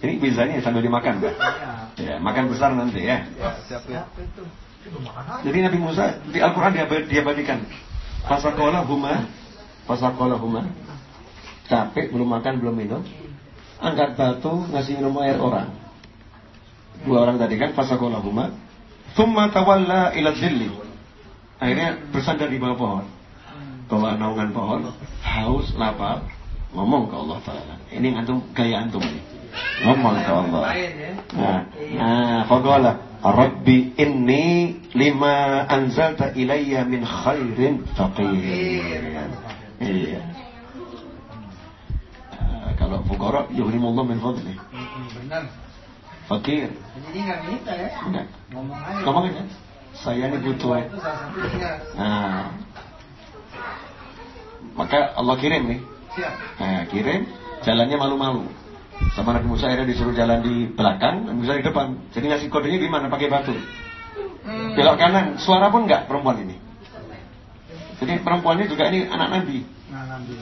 Ini bisanya sambil dimakan, Pak. Ya, makan besar nanti ya. Itu? Jadi Nabi Musa di Al-Quran dia diabadikan. Fasakola huma, fasakola huma. Capek belum makan belum minum. Angkat batu ngasih minum air orang. Dua orang tadi kan fasakola huma. Thumma tawalla ila zilli. Akhirnya bersandar di bawah pohon. Bawah naungan pohon. Haus, lapar. Ngomong ke Allah Ta'ala. Ini antum gaya antum ini. Ngomong ke Allah. Ya. Nah, nah, faqala Rabbi inni lima anzalta ilayya min khairin faqir. Iya. Ah, kalau fuqara yuhrimullah min fadli. Benar. Fakir. Jadi dia nggak minta ya. Enggak. Ngomong aja. Ngomong aja. Saya ini butuh. Ingat. Nah. Maka Allah kirim nih. Siap. Nah, kirim jalannya malu-malu. Sama Nabi Musa akhirnya disuruh jalan di belakang, Nabi Musa di depan. Jadi ngasih kodenya gimana? Pakai batu. Belok kanan, suara pun enggak perempuan ini. Jadi perempuannya juga ini anak Nabi. Nabi.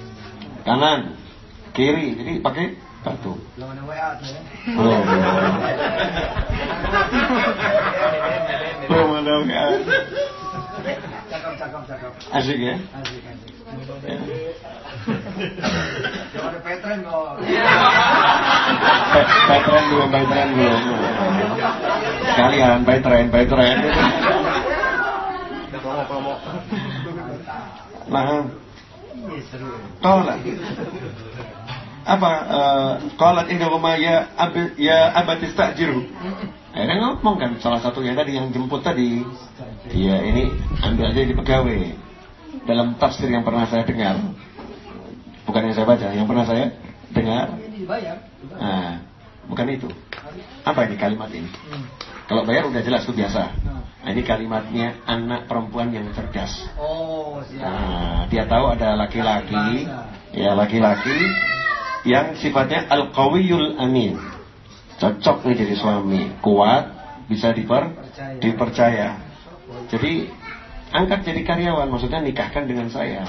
Kanan, kiri, jadi pakai batu. Belum ada WA tuh ya. Belum. Belum ada. Asik ya? Asik, asik. Ya. Jangan ada Petren. Pe- Petren belum, Petren belum. Sekalian, Petren, Petren. Nah, Iya, seru. Qalat. Apa? eh, Qalat inda rumah ya ya abat istajiru. Akhirnya ngomong kan salah satunya tadi yang jemput tadi. Iya ini ambil aja di pegawai. Dalam tafsir yang pernah saya dengar, bukan yang saya baca, yang pernah saya dengar. Nah, bukan itu. Apa ini kalimat ini? Hmm. Kalau bayar udah jelas itu biasa. Nah, ini kalimatnya anak perempuan yang cerdas. Oh. Nah, dia tahu ada laki-laki, ya laki-laki yang sifatnya al-qawiyul amin. Cocok nih jadi suami, kuat, bisa diper, Percaya. dipercaya. Jadi angkat jadi karyawan, maksudnya nikahkan dengan saya.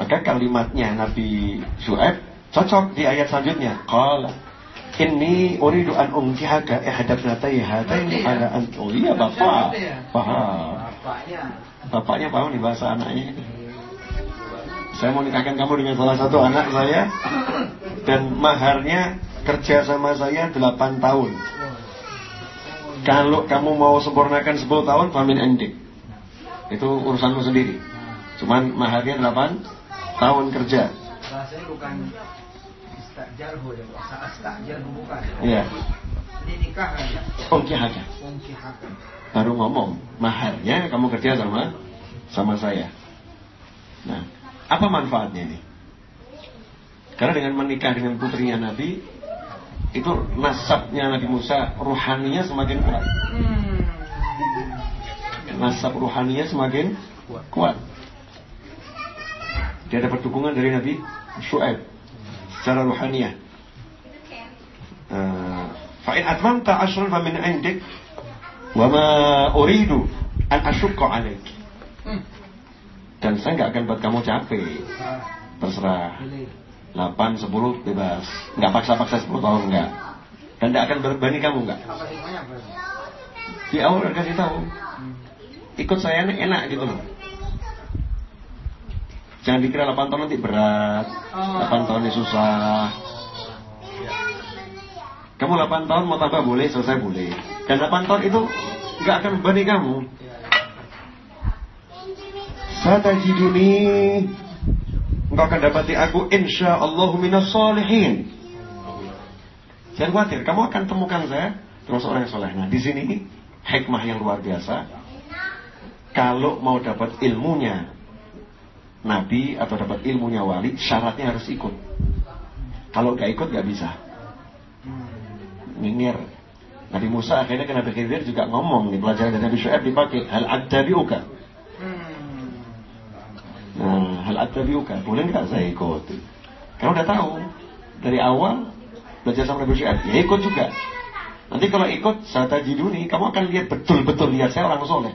Maka kalimatnya Nabi Shu'aib cocok di ayat selanjutnya. Qala inni uridu an unkihaka ihdatnatai hataini ala an Oh iya Bapak. Paham. Bapaknya. Bapaknya paham nih bahasa anaknya ini. Saya mau nikahkan kamu dengan salah satu anak saya dan maharnya kerja sama saya 8 tahun. Kalau kamu mau sempurnakan 10 tahun, famin endik. Itu urusanmu sendiri. Cuman maharnya 8 tahun kerja. Bahasanya bukan istajarhu ya, bahasa astajarhu bukan. Iya. Ini nikah kan ya? Baru ngomong, maharnya kamu kerja sama sama saya. Nah, apa manfaatnya ini? Karena dengan menikah dengan putrinya Nabi, itu nasabnya Nabi Musa ruhaninya semakin kuat. Hmm. Nasab ruhaninya semakin kuat. Dia dapat dukungan dari Nabi Shu'aib secara ruhaniyah. Eh, Fa'in atmamta ashran fa min indik wa ma uridu an asyukka alaik. Dan saya nggak akan buat kamu capek. Ah, Terserah. pilih. 8, 10 bebas. Nggak paksa-paksa 10 tahun nggak. Dan nggak akan berbani kamu nggak. Di awal kasih tahu. Ikut saya enak gitu loh. Jangan dikira 8 tahun nanti berat. 8 tahun ini susah. Kamu 8 tahun mau tambah boleh, selesai boleh. Dan 8 tahun itu nggak akan membebani kamu. Satajiduni engkau akan dapati aku insya Allah minas solihin. Jangan khawatir, kamu akan temukan saya terus orang yang soleh. Nah di sini hikmah yang luar biasa. Kalau mau dapat ilmunya Nabi atau dapat ilmunya wali, syaratnya harus ikut. Kalau gak ikut gak bisa. Nyinyir. Nabi Musa akhirnya ke Nabi Khidir juga ngomong nih pelajaran dari Nabi Syuaib dipakai hal adzabiuka Nah, hal atabiuka, boleh nggak saya ikut? Karena udah tahu dari awal belajar sama Nabi Syuaib, ya ikut juga. Nanti kalau ikut saat tajiduni, kamu akan lihat betul-betul lihat saya orang soleh.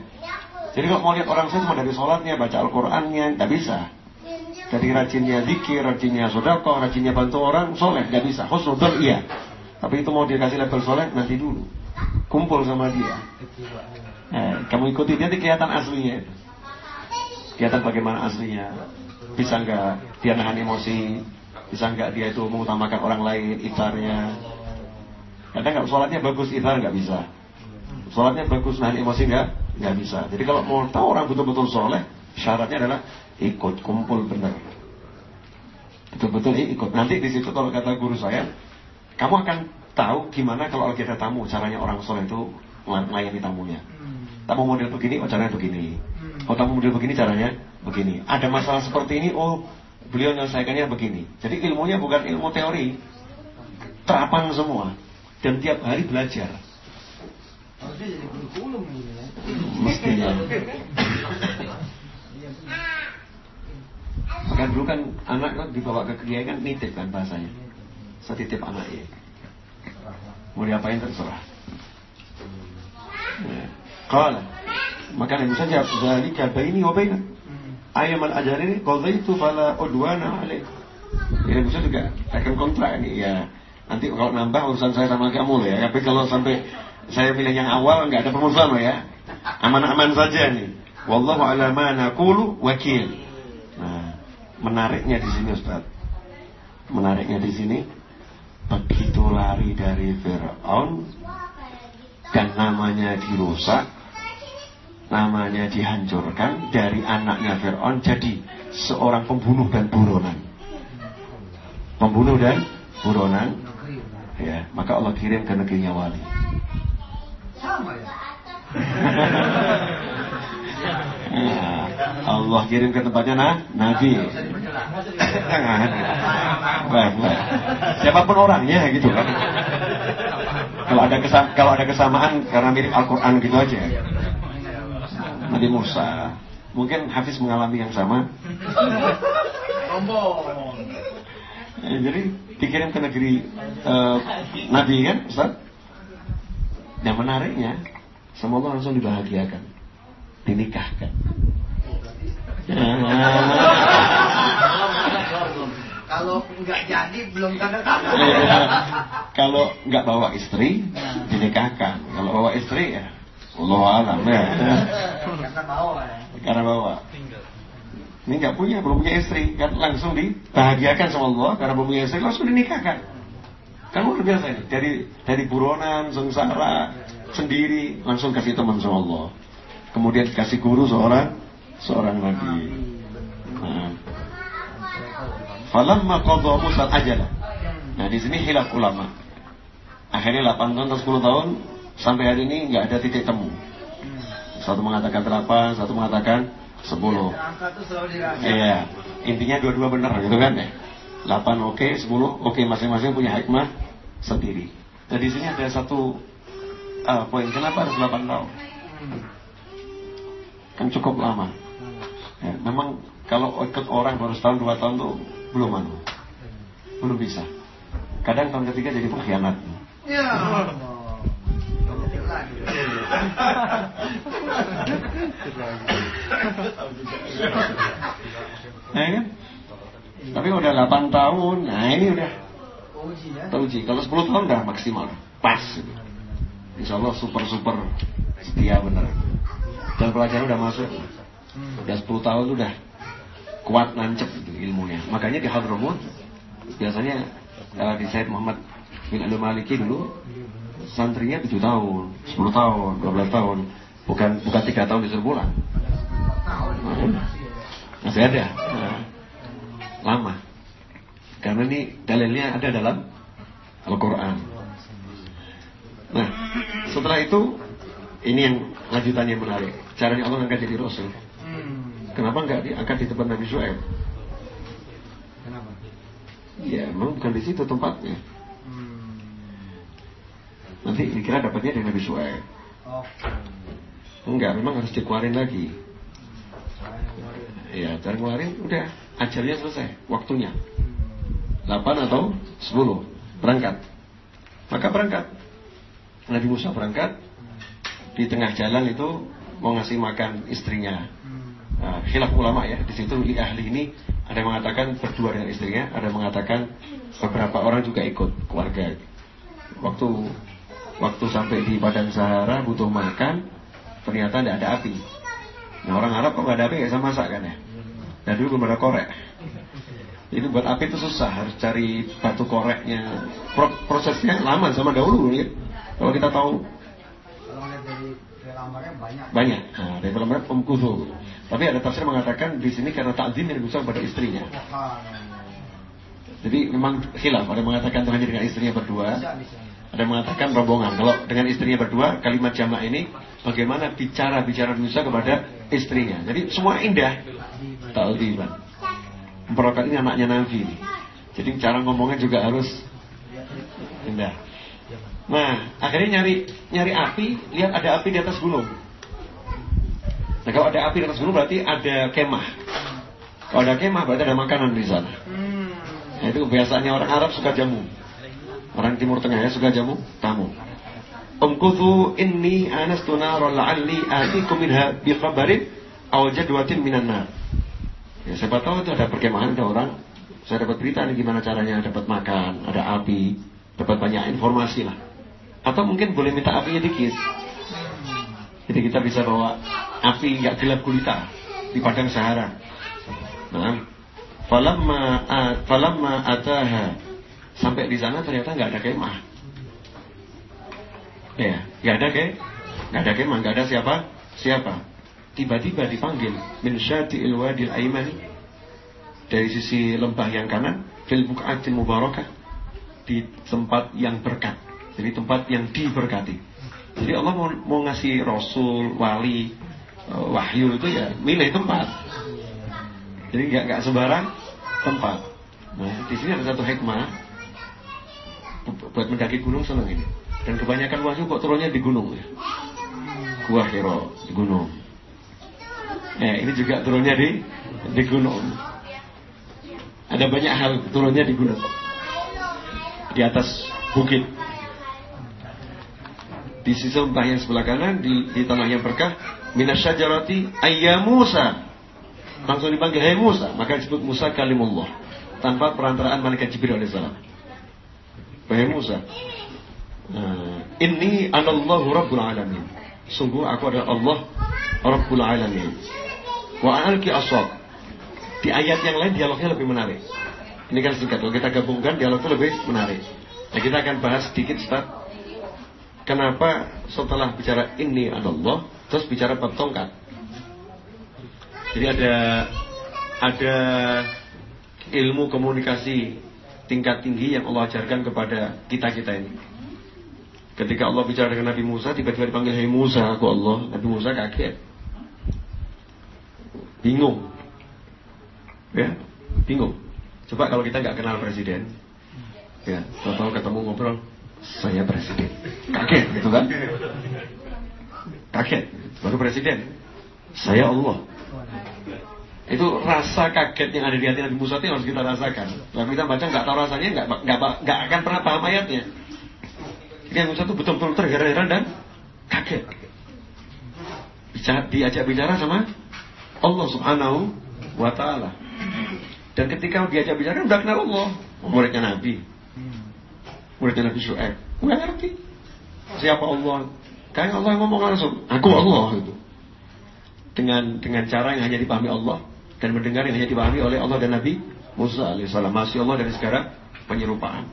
Jadi kalau mau lihat orang soleh cuma dari sholatnya, baca Al-Qur'annya, nggak bisa. Dari rajinnya zikir, rajinnya sodako, rajinnya bantu orang, soleh, nggak bisa. Husnudul iya. Tapi itu mau dikasih label soleh, nanti dulu. Kumpul sama dia. Eh, kamu ikuti dia, nanti kelihatan aslinya kelihatan bagaimana aslinya bisa nggak dia nahan emosi bisa nggak dia itu mengutamakan orang lain itarnya kadang nggak sholatnya bagus itar nggak bisa sholatnya bagus nahan emosi nggak nggak bisa jadi kalau mau tahu orang betul-betul soleh syaratnya adalah ikut kumpul benar betul-betul ikut nanti di situ kalau kata guru saya kamu akan tahu gimana kalau kita tamu caranya orang soleh itu melayani tamunya tamu model begini oh caranya begini Oh tamu model begini caranya begini. Ada masalah seperti ini, oh beliau menyelesaikannya begini. Jadi ilmunya bukan ilmu teori, terapan semua. Dan tiap hari belajar. Harusnya jadi kurikulum gitu ya. Mestinya. Maka dulu kan anak kan dibawa ke kiai kan nitip kan bahasanya. Setitip anak ya. Mau diapain terserah. Ya. Kalau maka Nabi Musa jawab, "Dzalika baini wa bainak." Ayam al-ajari itu fala udwana alaih. Ya Musa juga akan kontrak ini ya. Nanti kalau nambah urusan saya sama kamu ya. Tapi kalau sampai saya pilih yang awal nggak ada permusuhan ya. Aman-aman saja nih. Wallahu ala ma wakil. Nah, menariknya di sini Ustaz. Menariknya di sini begitu lari dari Firaun dan namanya dirusak namanya dihancurkan dari anaknya Fir'aun jadi seorang pembunuh dan buronan pembunuh dan buronan ya maka Allah kirim ke negerinya wali sama ya Allah kirim ke tempatnya nah, Nabi baik, baik. siapa pun orangnya gitu kan kalau ada kesam kalau ada kesamaan karena mirip Al-Quran gitu aja Nabi Musa. Mungkin Hafiz mengalami yang sama. Ya, jadi dikirim ke negeri uh, Nabi kan, Ustaz? Yang menariknya, semoga langsung dibahagiakan, dinikahkan. Kalau nggak jadi belum tanda tangan. Kalau nggak bawa istri, dinikahkan. Kalau bawa istri ya Allah alam ya. Karena bawa ya. Karena bawa. Ini nggak punya, belum punya istri, kan langsung dibahagiakan sama Allah karena belum punya istri langsung dinikahkan. Kan luar biasa ini. Dari dari buronan, sengsara, sendiri langsung kasih teman sama Allah. Kemudian kasih guru seorang seorang nabi. Nah. Falamma qadha Musa ajalah. Nah, di sini hilaf ulama. Akhirnya 8 tahun atau 10 tahun Sampai hari ini nggak ada titik temu. Satu mengatakan delapan, satu mengatakan sepuluh. Iya, intinya dua-dua benar gitu kan ya. Delapan oke, okay, sepuluh oke, okay. masing-masing punya hikmah sendiri. Nah di sini ada satu uh, poin, kenapa harus delapan tahun? Kan cukup lama. Ya, memang kalau ikut orang baru setahun dua tahun tuh belum anu, belum bisa. Kadang tahun ketiga jadi pengkhianat. Ya. Nah kan? Tapi udah 8 tahun, nah ini udah teruji. Kalau 10 tahun udah maksimal, pas. Insya Allah super-super setia bener. Dan pelajaran udah masuk. Udah 10 tahun udah kuat nancep gitu ilmunya. Makanya di Hadramut biasanya uh, di Said Muhammad bin Abdul Maliki dulu santrinya 7 tahun, 10 tahun, 12 tahun, bukan bukan tiga tahun disuruh pulang. Masih ada. Nah, lama. Karena ini dalilnya ada dalam Al-Quran. Nah, setelah itu ini yang lanjutannya menarik. Caranya Allah angkat jadi Rasul. Hmm. Kenapa enggak diangkat di tempat Nabi Shu'aib? Kenapa? Ya, memang bukan di situ tempatnya. Hmm. Nanti dikira dapatnya dari Nabi Shu'aib. Oh. Enggak, memang harus dikeluarin lagi. Ya, cara ngeluarin udah ajalnya selesai, waktunya. 8 atau 10 berangkat. Maka berangkat. Nabi Musa berangkat di tengah jalan itu mau ngasih makan istrinya. Nah, khilaf ulama ya di situ li ahli ini ada yang mengatakan berdua dengan istrinya, ada yang mengatakan beberapa orang juga ikut keluarga. Waktu waktu sampai di padang Sahara butuh makan, ternyata tidak ada api. Nah orang Arab kok nggak ada api nggak bisa masak kan ya? Dan dulu belum ada korek. Itu buat api itu susah, harus cari batu koreknya. Pro prosesnya lama sama dahulu ya. Kalau kita tahu banyak. Banyak. Nah, dari lamanya pemkufu. Tapi ada tafsir mengatakan di sini karena takzim yang besar pada istrinya. Jadi memang khilaf. Ada yang mengatakan Tuhan dengan istrinya berdua. Ada yang mengatakan rombongan. Kalau dengan istrinya berdua, kalimat jamak ini bagaimana bicara-bicara Musa kepada istrinya. Jadi semua indah. Ta'ziman. Memperolehkan ini anaknya Nabi. Jadi cara ngomongnya juga harus indah. Nah, akhirnya nyari nyari api, lihat ada api di atas gunung. Nah, kalau ada api di atas gunung berarti ada kemah. Kalau ada kemah berarti ada makanan di sana. Nah, itu kebiasaannya orang Arab suka jamu. Orang Timur Tengah ya suka jamu, tamu. Umkuthu inni anastu naran la'alli atikum minha bi khabarin aw jadwatin minan nar. Ya, siapa tahu itu ada perkemahan ada orang saya dapat berita nih gimana caranya dapat makan, ada api, dapat banyak informasi lah. Atau mungkin boleh minta apinya dikit. Jadi kita bisa bawa api nggak gelap gulita di padang Sahara. Nah, falamma falamma ataha sampai di sana ternyata nggak ada kemah. Ya, nggak ada ke, nggak ada kemah, nggak ada siapa, siapa. Tiba-tiba dipanggil min syati'il wadil aimani dari sisi lembah yang kanan fil buqatil mubarakah di tempat yang berkat jadi tempat yang diberkati. Jadi Allah mau, mau ngasih Rasul, Wali, uh, Wahyu itu ya milih tempat. Jadi nggak nggak sembarang tempat. Nah di sini ada satu hikmah buat mendaki gunung seneng ini. Dan kebanyakan wahyu kok turunnya di gunung ya. Gua Hiro di gunung. Eh ini juga turunnya di di gunung. Ada banyak hal turunnya di gunung. Di atas bukit. Di sisi lembah yang sebelah kanan di, di tanah yang berkah minasyajarati ayya Musa. Langsung dipanggil hai Musa. Maka disebut Musa kalimullah. Tanpa perantaraan malaikat Jibril alaihissalam hai Musa uh, ini anallahu rabbul alamin. Sungguh aku adalah Allah rabbul alamin wa alki aswab di ayat yang lain dialognya lebih menarik ini kan singkat kalau kita gabungkan dialog itu lebih menarik nah kita akan bahas sedikit start Kenapa setelah bicara ini Allah terus bicara bab tongkat? Jadi ada ada ilmu komunikasi tingkat tinggi yang Allah ajarkan kepada kita-kita ini. Ketika Allah bicara dengan Nabi Musa, tiba-tiba dipanggil Hai Musa, aku Allah. Nabi Musa kaget. Bingung. Ya, bingung. Coba kalau kita nggak kenal presiden, ya, tahu ketemu ngobrol, saya presiden. Kaget gitu kan? Kaget. Baru presiden. Saya Allah. Itu rasa kaget yang ada di hati Nabi Musa itu harus kita rasakan. Kalau kita baca nggak tahu rasanya nggak nggak akan pernah paham ayatnya. Jadi Nabi Musa itu betul-betul terheran-heran dan kaget. Bicara, diajak bicara sama Allah Subhanahu wa taala. Dan ketika diajak bicara udah kenal Allah, muridnya Nabi. Muridnya Nabi Shu'aib nggak ngerti. Siapa Allah? Kayak Allah yang ngomong langsung aku Allah itu dengan dengan cara yang hanya dipahami Allah dan mendengar yang hanya dipahami oleh Allah dan Nabi Musa alaihissalam masih Allah dari sekarang penyerupaan.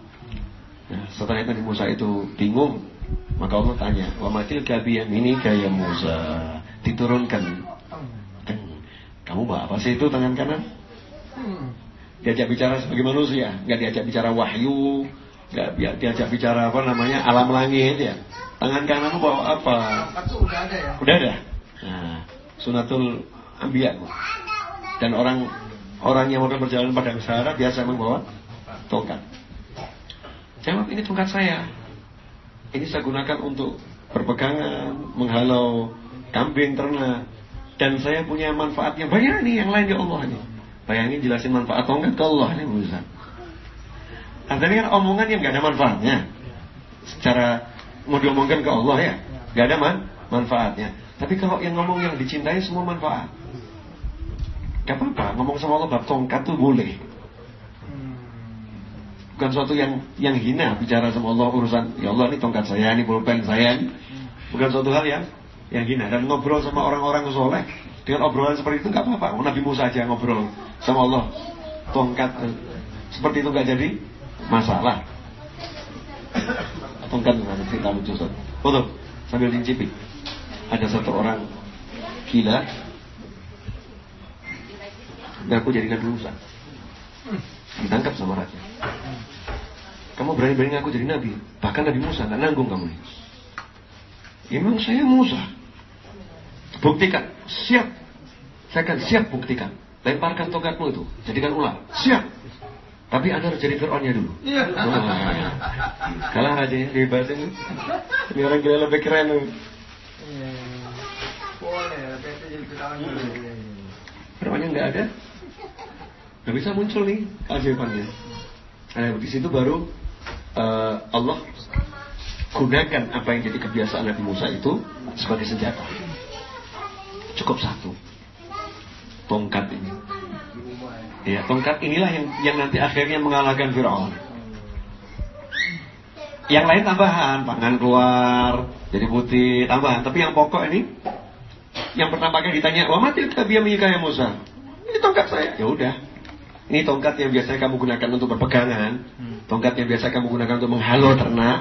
Nah, setelah itu Musa itu bingung. Maka Allah tanya wa matil yang ini kayak Musa? Diturunkan kamu bawa apa sih itu tangan kanan diajak bicara sebagai manusia, nggak diajak bicara wahyu, nggak diajak bicara apa namanya alam langit ya. Tangan kanan bawa apa? udah ada ya? Udah ada. Nah, sunatul ambiya. Dan orang orang yang mau berjalan pada Sahara biasa membawa tongkat. Jawab ini tongkat saya. Ini saya gunakan untuk berpegangan, menghalau kambing, ternak. Dan saya punya manfaat yang banyak nih yang lain ya Allah nih. Bayangin jelasin manfaat tongkat ke Allah nih Ustaz. Artinya kan omongan yang gak ada manfaatnya. Secara mau diomongkan ke Allah ya, gak ada man manfaatnya. Tapi kalau yang ngomong yang dicintai semua manfaat. Gak apa-apa, ngomong sama Allah bab tongkat tuh boleh. Bukan suatu yang yang hina bicara sama Allah urusan ya Allah ini tongkat saya, ini pulpen saya, ini. bukan suatu hal yang yang hina dan ngobrol sama orang-orang soleh dengan obrolan seperti itu nggak apa-apa. Nabi Musa aja ngobrol sama Allah. Tongkat seperti itu nggak jadi masalah. Tongkat ada cerita lucu Foto sambil dincipi. Ada satu orang gila. Ngaku jadi Nabi Musa ditangkap sama raja. Kamu berani-berani ngaku jadi Nabi? Bahkan Nabi Musa nggak nanggung kamu. Ini emang saya Musa buktikan siap saya akan siap buktikan lemparkan tongkatmu itu jadikan ular siap tapi anda harus jadi Fir'aunnya dulu. Iya. Oh, kalah aja ya, bebas ini. Ini orang gila lebih keren. Iya. Jadi Fir'aunnya nggak ada. Nggak bisa muncul nih keajaibannya. Nah, di situ baru uh, Allah gunakan apa yang jadi kebiasaan Nabi Musa itu sebagai senjata. Cukup satu. Tongkat ini. Ya, tongkat inilah yang yang nanti akhirnya mengalahkan Firaun. Yang lain tambahan, pangan keluar, jadi putih, tambahan. Tapi yang pokok ini, yang pertama kali ditanya, wah mati dia menikah Musa. Ini tongkat saya. Ya udah, ini tongkat yang biasanya kamu gunakan untuk berpegangan, tongkat yang biasa kamu gunakan untuk menghalau ternak,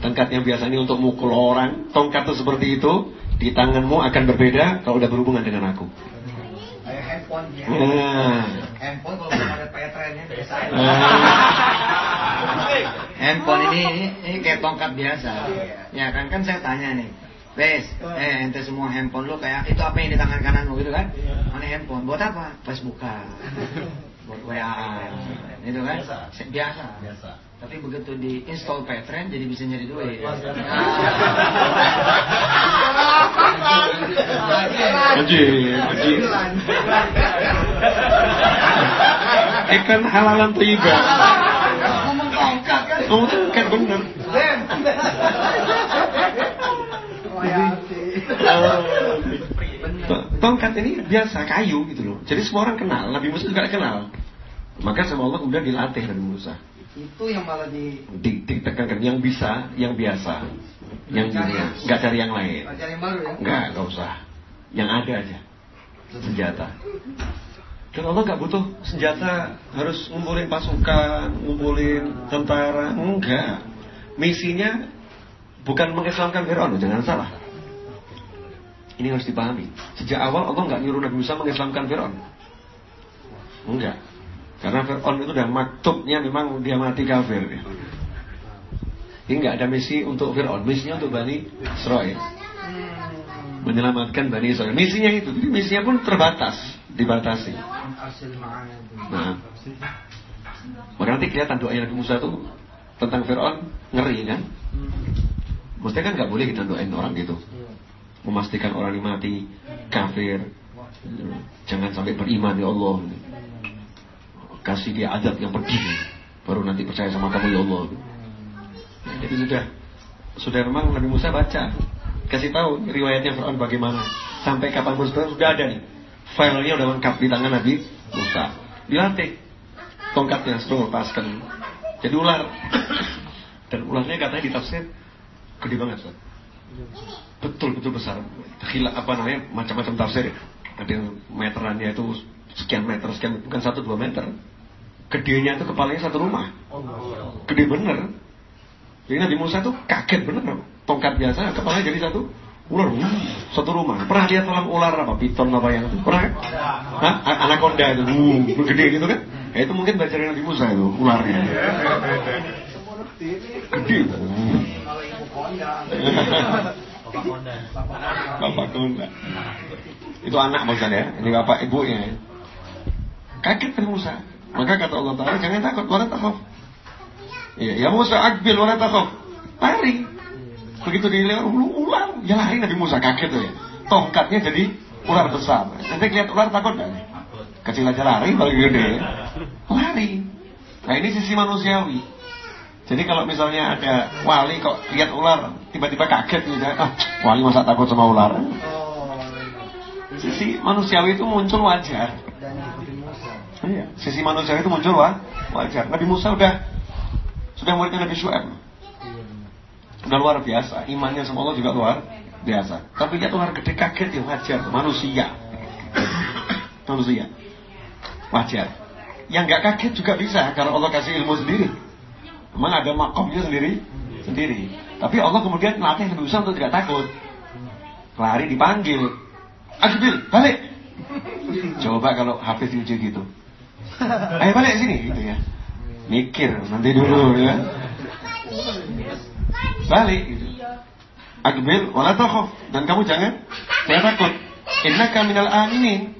tongkat yang biasanya untuk mukul orang, tongkat itu seperti itu, di tanganmu akan berbeda kalau udah berhubungan dengan aku. Kayak handphone ya. Nah. Handphone kalau ada petrennya biasa. Nah. handphone ini, ini ini kayak tongkat biasa. Ya kan kan saya tanya nih. Wes, eh ente semua handphone lu kayak itu apa yang di tangan kananmu gitu kan? Mana handphone? Buat apa? Facebookan buat WA itu kan biasa biasa tapi begitu di install Petren jadi bisa nyari duit haji. Ikan halalan tiba. Ngomong tongkat kan? Ngomong tongkat bener. Tongkat ini biasa kayu gitu loh. Jadi semua orang kenal. Nabi Musa juga kenal. Maka sama Allah kemudian dilatih Nabi Musa. Itu yang malah di, di ditekankan yang bisa, yang biasa, yang dunia, nggak cari yang lain. Cari yang baru ya? Nggak, nggak usah. Yang ada aja senjata. Dan Allah nggak butuh senjata harus ngumpulin pasukan, ngumpulin tentara, enggak. Misinya bukan mengislamkan Fir'aun, jangan salah. Ini harus dipahami. Sejak awal Allah nggak nyuruh Nabi Musa mengislamkan Fir'aun. Enggak. Karena Fir'aun itu udah maktubnya memang dia mati kafir. Ya. Ini nggak ada misi untuk Fir'aun. Misinya untuk Bani Israel. Menyelamatkan Bani Israel. Misinya itu. Jadi misinya pun terbatas. Dibatasi. Nah. Maka nanti kelihatan doanya Nabi Musa itu tentang Fir'aun ngeri kan? Mesti kan nggak boleh kita doain orang gitu memastikan orang ini mati kafir jangan sampai beriman ya Allah kasih dia adab yang pergi baru nanti percaya sama kamu ya Allah. Jadi sudah sudah memang Nabi Musa baca. Kasih tahu riwayatnya Fir'aun bagaimana. Sampai kapan pun sudah ada nih. Filenya udah lengkap di tangan Nabi Musa. Dilatih tongkatnya sudah lepaskan jadi ular. Dan ularnya katanya ditafsir gede banget Ustaz betul-betul besar. Gila apa namanya? Macam-macam tafsir. Ada meterannya itu sekian meter, sekian bukan satu dua meter. Gedenya itu kepalanya satu rumah. Gede bener. Jadi Nabi Musa tuh kaget bener. Tongkat biasa, kepalanya jadi satu Ular satu rumah. Pernah lihat film ular apa? Piton apa yang itu? Pernah? Hah? Anaconda itu, uh, gede gitu kan? Ya, itu mungkin belajar Nabi Musa itu ularnya. Gede. Bapak konda. Itu anak maksudnya ya. Ini bapak ibunya. Kaget Nabi Musa. Maka kata Allah Taala jangan takut, wala takut. Ya, ya Musa akbil wala takut. Lari. Begitu dilihat ular, ya lari Nabi Musa kaget tuh ya. Tongkatnya jadi ular besar. Nanti lihat ular takut kan? Kecil aja lari, kalau gede lari. Nah ini sisi manusiawi. Jadi kalau misalnya ada wali kok lihat ular tiba-tiba kaget gitu ah wali masa takut sama ular. Sisi manusiawi itu muncul wajar. Iya, sisi manusiawi itu muncul wah, wajar. Nabi Musa udah sudah muridnya Nabi Syuaib. Udah luar biasa, imannya sama Allah juga luar biasa. Tapi lihat ular gede kaget ya wajar, manusia. manusia. Wajar. Yang nggak kaget juga bisa karena Allah kasih ilmu sendiri. Memang ada makomnya sendiri sendiri. Tapi Allah kemudian melatih Nabi Musa untuk tidak takut. Lari dipanggil. Akbil, balik. Coba kalau Hafiz diuji gitu. Ayo balik sini gitu ya. Mikir nanti dulu ya. Balik gitu. Akbil wala takhaf dan kamu jangan jangan takut. Innaka minal aminin.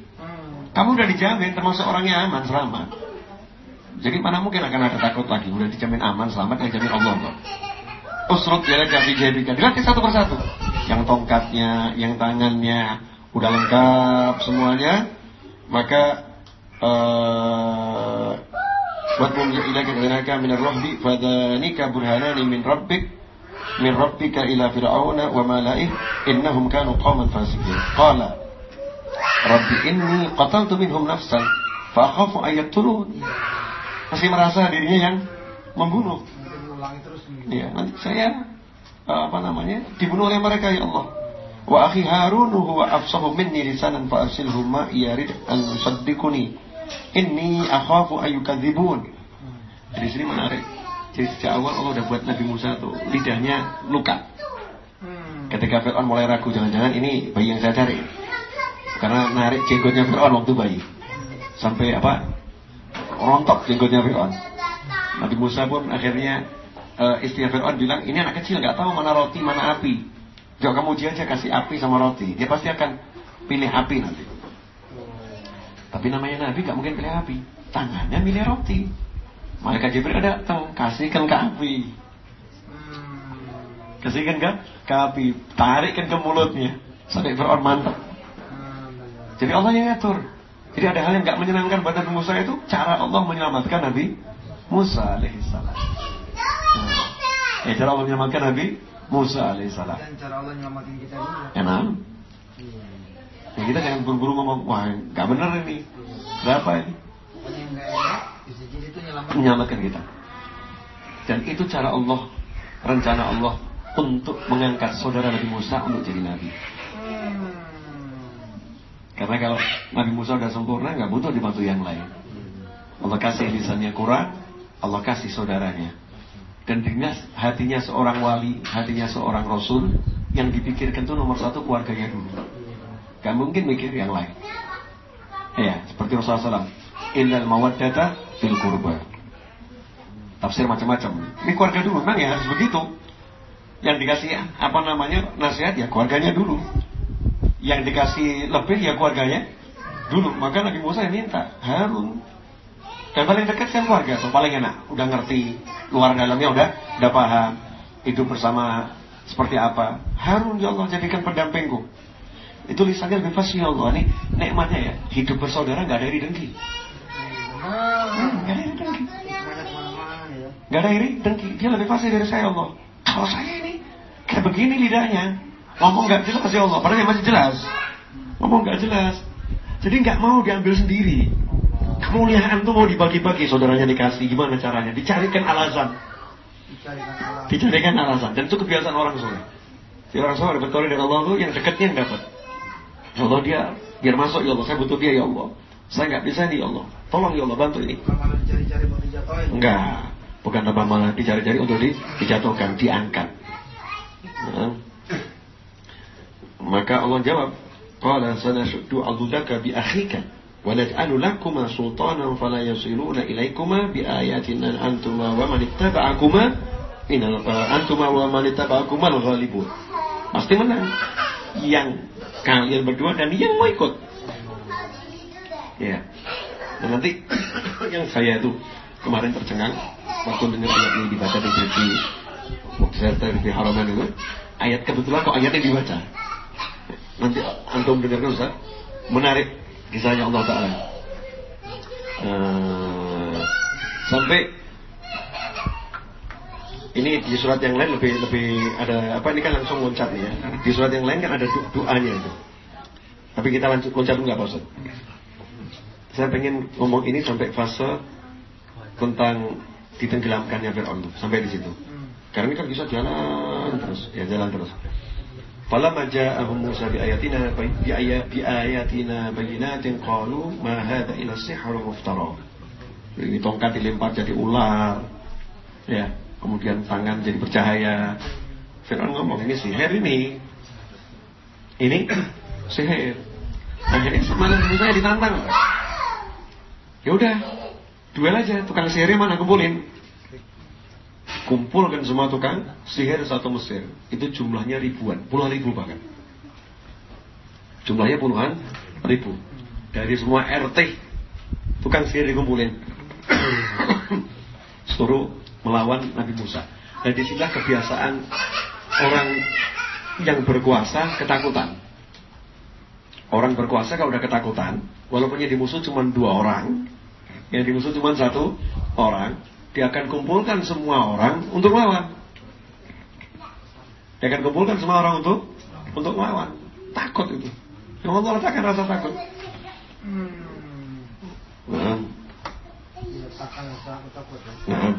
Kamu udah dijamin termasuk orang yang aman selamat. Jadi mana mungkin akan ada takut lagi? Udah dijamin aman, selamat, yang jamin Allah kok. Usrut ya jadi jadikan. Dilatih satu persatu. Yang tongkatnya, yang tangannya, udah lengkap semuanya. Maka ilaka ilaka min ar-rahbi fadanika burhanani min rabbik min rabbika ila fir'auna wa malaih innahum kanu qauman fasiqin. Qala Rabbi inni qataltu minhum nafsan fa akhafu ayyaktulun masih merasa dirinya yang membunuh. Iya, nanti saya apa namanya dibunuh oleh mereka ya Allah. Wa akhi Harun huwa afsahu minni lisanan fa arsilhu ma yarid an yusaddiquni. Inni akhafu ayyukadzibun. Dari sini menarik. Jadi sejak awal Allah udah buat Nabi Musa tuh lidahnya luka. Ketika Fir'aun mulai ragu, jangan-jangan ini bayi yang saya cari. Karena narik jenggotnya Fir'aun waktu bayi. Sampai apa? rontok jenggotnya Fir'aun. Nabi Musa pun akhirnya uh, istri Fir'aun bilang, ini anak kecil nggak tahu mana roti, mana api. Jauh kamu uji aja kasih api sama roti. Dia pasti akan pilih api nanti. Tapi namanya Nabi nggak mungkin pilih api. Tangannya milih roti. Malaikat Jibril datang, kasihkan ke api. Kasihkan ke, ke api. Tarikkan ke mulutnya. Sampai Fir'aun mantap. Jadi Allah yang ngatur. Jadi ada hal yang nggak menyenangkan pada Nabi Musa itu cara Allah menyelamatkan Nabi Musa alaihissalam. Nah, ya cara Allah menyelamatkan Nabi Musa alaihissalam. Dan cara Allah menyelamatkan kita juga. Enak. Ya kita jangan buru-buru ngomong, wah nggak benar ini. Berapa ini? Menyelamatkan kita. Dan itu cara Allah, rencana Allah untuk mengangkat saudara Nabi Musa untuk jadi Nabi. Karena kalau Nabi Musa sudah sempurna, nggak butuh dibantu yang lain. Allah kasih lisannya kurang, Allah kasih saudaranya. Dan dengan hatinya seorang wali, hatinya seorang rasul, yang dipikirkan itu nomor satu keluarganya dulu. Gak mungkin mikir yang lain. Ya, seperti Rasulullah SAW. Illal mawaddata fil kurba. Tafsir macam-macam. Ini keluarga dulu, memang ya harus begitu. Yang dikasih apa namanya nasihat ya keluarganya dulu yang dikasih lebih ya keluarganya dulu. Maka Nabi Musa yang minta Harun. Dan paling dekat kan keluarga, so paling enak. Udah ngerti luar dalamnya udah udah paham hidup bersama seperti apa. Harun ya Allah jadikan pendampingku. Itu lisannya lebih fasih ya Allah. Nih nikmatnya ya hidup bersaudara nggak ada iri dengki. Hmm, nggak ada iri dengki. Nggak ada iri dengki. Dia lebih fasih dari saya Allah. Kalau saya ini kayak begini lidahnya, Ngomong nggak jelas ya Allah, padahal masih jelas. Ngomong nggak jelas. Jadi nggak mau diambil sendiri. Kemuliaan tuh mau dibagi-bagi, saudaranya dikasih, gimana caranya? Dicarikan alasan. Dicarikan alasan. Dan itu kebiasaan orang soleh. Si orang soleh betul dari Allah tuh yang dekatnya yang dapat. Ya Allah dia biar masuk ya Allah, saya butuh dia ya Allah. Saya nggak bisa nih ya Allah. Tolong ya Allah bantu ini. Enggak. Bukan apa malah dicari-cari untuk dijatuhkan, diangkat. Nah. Maka Allah jawab, Qala sanashuddu adudaka bi akhika wa naj'alu lakuma sultanan fala yasiluna ilaikuma bi ayatina antuma wa man ittaba'akuma minal antuma wa man ittaba'akuma al-ghalibun. Pasti menang. Yang kalian berdua dan yang mau ikut. Ya. Dan nanti yang saya itu kemarin tercengang waktu dengar ayat ini dibaca di di Mukserta di Haraman itu ayat kebetulan kok ayatnya dibaca nanti antum dengarkan Ustaz menarik kisahnya Allah Ta'ala uh, sampai ini di surat yang lain lebih lebih ada apa ini kan langsung loncat ya. Di surat yang lain kan ada do doanya itu. Tapi kita lanjut loncat dulu nggak Pak Ustaz saya pengen ngomong ini sampai fase tentang ditenggelamkannya Fir'aun sampai di situ. Karena ini kan bisa jalan terus ya jalan terus. Falamma ja'ahum Musa bi ayatina bi ayat bi ayatina bayyinatin qalu ma hadha illa sihrun muftara. Ini tongkat dilempar jadi ular. Ya, kemudian tangan jadi bercahaya. Fir'aun ngomong ini sihir ini. Ini sihir. Akhirnya malah Musa ditantang. Ya udah, duel aja tukang sihirnya mana kumpulin kumpulkan semua tukang sihir satu Mesir. Itu jumlahnya ribuan, puluhan ribu bahkan. Jumlahnya puluhan ribu. Dari semua RT tukang sihir dikumpulin. Suruh melawan Nabi Musa. Dan di sinilah kebiasaan orang yang berkuasa ketakutan. Orang berkuasa kalau udah ketakutan, walaupun yang dimusuh cuma dua orang, yang dimusuh cuma satu orang, dia akan kumpulkan semua orang untuk melawan. Dia akan kumpulkan semua orang untuk untuk melawan. Takut itu. Yang Allah letakkan rasa takut. Hmm. Nah. Nah.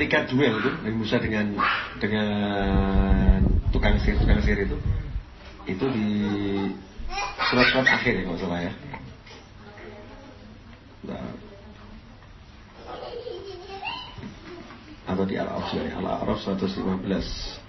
Ketika duel itu Nabi Musa dengan dengan tukang sihir tukang sihir itu itu di surat-surat akhir ya kalau salah ya. Nah, atau di Al-Araf ya, Al-Araf 115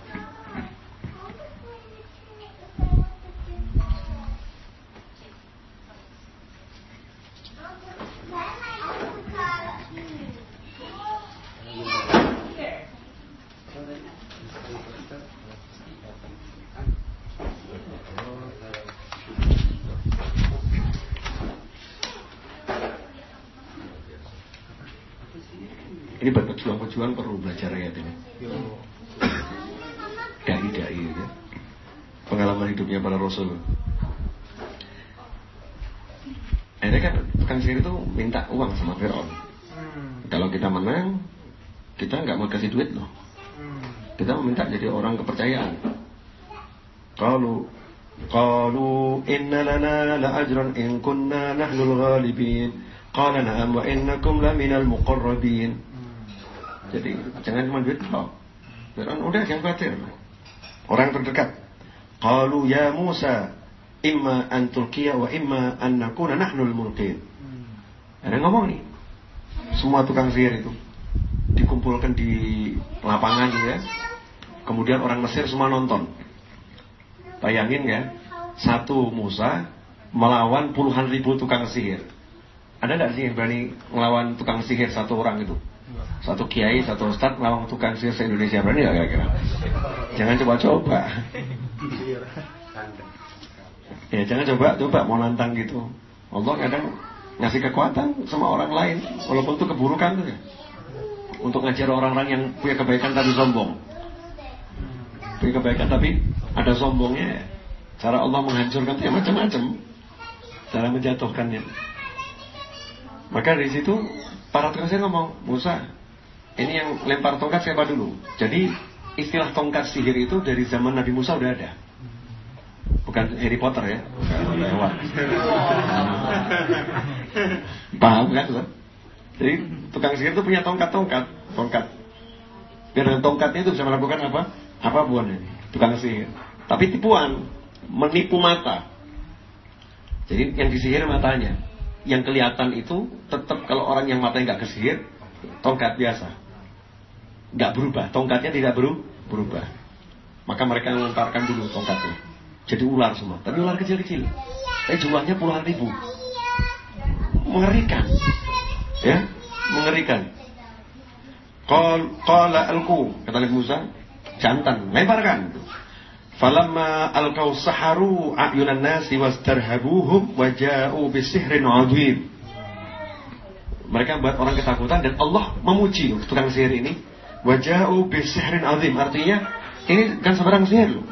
berjuang perlu belajar ayat ini. Dai-dai ya. Pengalaman hidupnya para rasul. Akhirnya kan tukang sihir itu minta uang sama Fir'aun. Hmm. Kalau kita menang, kita nggak mau kasih duit loh. Hmm. Kita meminta jadi orang kepercayaan. Kalau قالوا إن لنا لأجرا إن كنا نحن الغالبين قال نعم وإنكم لمن المقربين jadi jangan cuma duit tok. Fir'aun udah jangan khawatir. Orang terdekat. Qalu ya Musa, imma an tulqiya wa imma an nakuna nahnul mulqin. Hmm. Ada ngomong nih. semua tukang sihir itu dikumpulkan di lapangan ya. Kemudian orang Mesir semua nonton. Bayangin ya, satu Musa melawan puluhan ribu tukang sihir. Ada nggak sih yang berani melawan tukang sihir satu orang itu? Satu kiai, satu ustadz melawan tukang sihir se Indonesia berani nggak kira-kira? Jangan coba-coba. Ya jangan coba, coba mau nantang gitu. Allah kadang ngasih kekuatan sama orang lain, walaupun itu keburukan tuh ya. Untuk ngajar orang-orang yang punya kebaikan tapi sombong. Punya kebaikan tapi ada sombongnya. Cara Allah menghancurkan itu ya macam-macam. Cara menjatuhkannya. Maka dari situ para tukang ngomong, Musa, ini yang lempar tongkat siapa dulu? Jadi istilah tongkat sihir itu dari zaman Nabi Musa udah ada. Bukan Harry Potter ya, bukan lewat. Paham kan? Jadi tukang sihir itu punya tongkat-tongkat, tongkat. Dengan tongkatnya itu bisa melakukan apa? Apa buahnya? Tukang sihir. Tapi tipuan, menipu mata. Jadi yang disihir matanya. Yang kelihatan itu tetap kalau orang yang matanya nggak kesihir, tongkat biasa. Nggak berubah, tongkatnya tidak berubah. Maka mereka melemparkan dulu tongkatnya. Jadi ular semua, tapi ular kecil-kecil. Tapi jumlahnya puluhan ribu. Mengerikan. Ya, mengerikan. Qala alku, kata Nabi Musa, jantan, lemparkan. Falamma alqaw saharu ayunan nasi wastarhabuhum wa ja'u bisihrin 'adzim. Mereka buat orang ketakutan dan Allah memuji tukang sihir ini. Waja'u bisihrin 'adzim. Artinya ini kan sebarang sihir loh.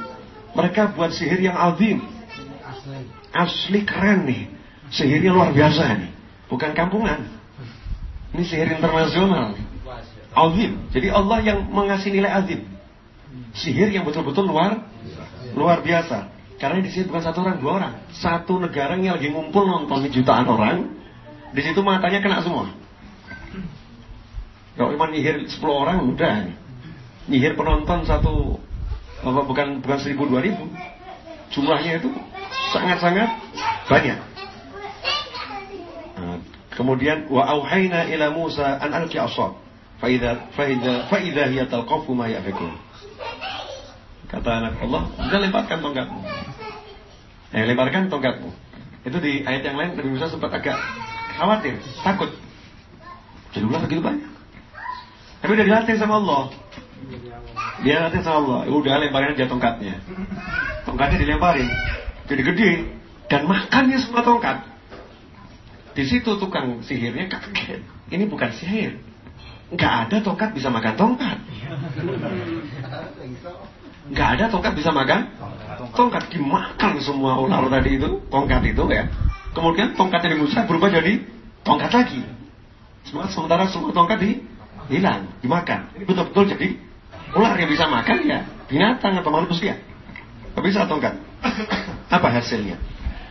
Mereka buat sihir yang azim. Asli keren nih. Sihirnya luar biasa nih. Bukan kampungan. Ini sihir internasional. Azim. Jadi Allah yang mengasih nilai azim. Sihir yang betul-betul luar Luar biasa. Karena di sini bukan satu orang, dua orang. Satu negara yang lagi ngumpul nonton jutaan orang. Di situ matanya kena semua. Kalau cuma nyihir 10 orang udah. Nyihir penonton satu apa bukan bukan seribu dua ribu. Jumlahnya itu sangat-sangat banyak. Nah, kemudian wa auhayna ila Musa an alqi asad. Fa idza fa idza fa idza hiya talqafu ma yafikun. Kata anak Allah, sudah lemparkan tongkatmu. Eh, lemparkan tongkatmu. Itu di ayat yang lain Nabi Musa sempat agak khawatir, takut. Jadi ulah begitu banyak. Tapi udah dilatih sama Allah. Dia latih sama Allah. Ya udah lemparin aja tongkatnya. Tongkatnya dilemparin. Jadi gede. Dan makannya semua tongkat. Di situ tukang sihirnya kaget. Ini bukan sihir. Nggak ada tongkat bisa makan tongkat. Nggak ada tongkat bisa makan Tongkat. Dimakan semua ular tadi itu Tongkat itu ya. Kemudian tongkatnya di Musa berubah jadi Tongkat lagi. Sementara semua tongkat di hilang Dimakan. Betul-betul jadi Ular yang bisa makan ya Binatang atau manusia. Tidak bisa tongkat. Apa hasilnya?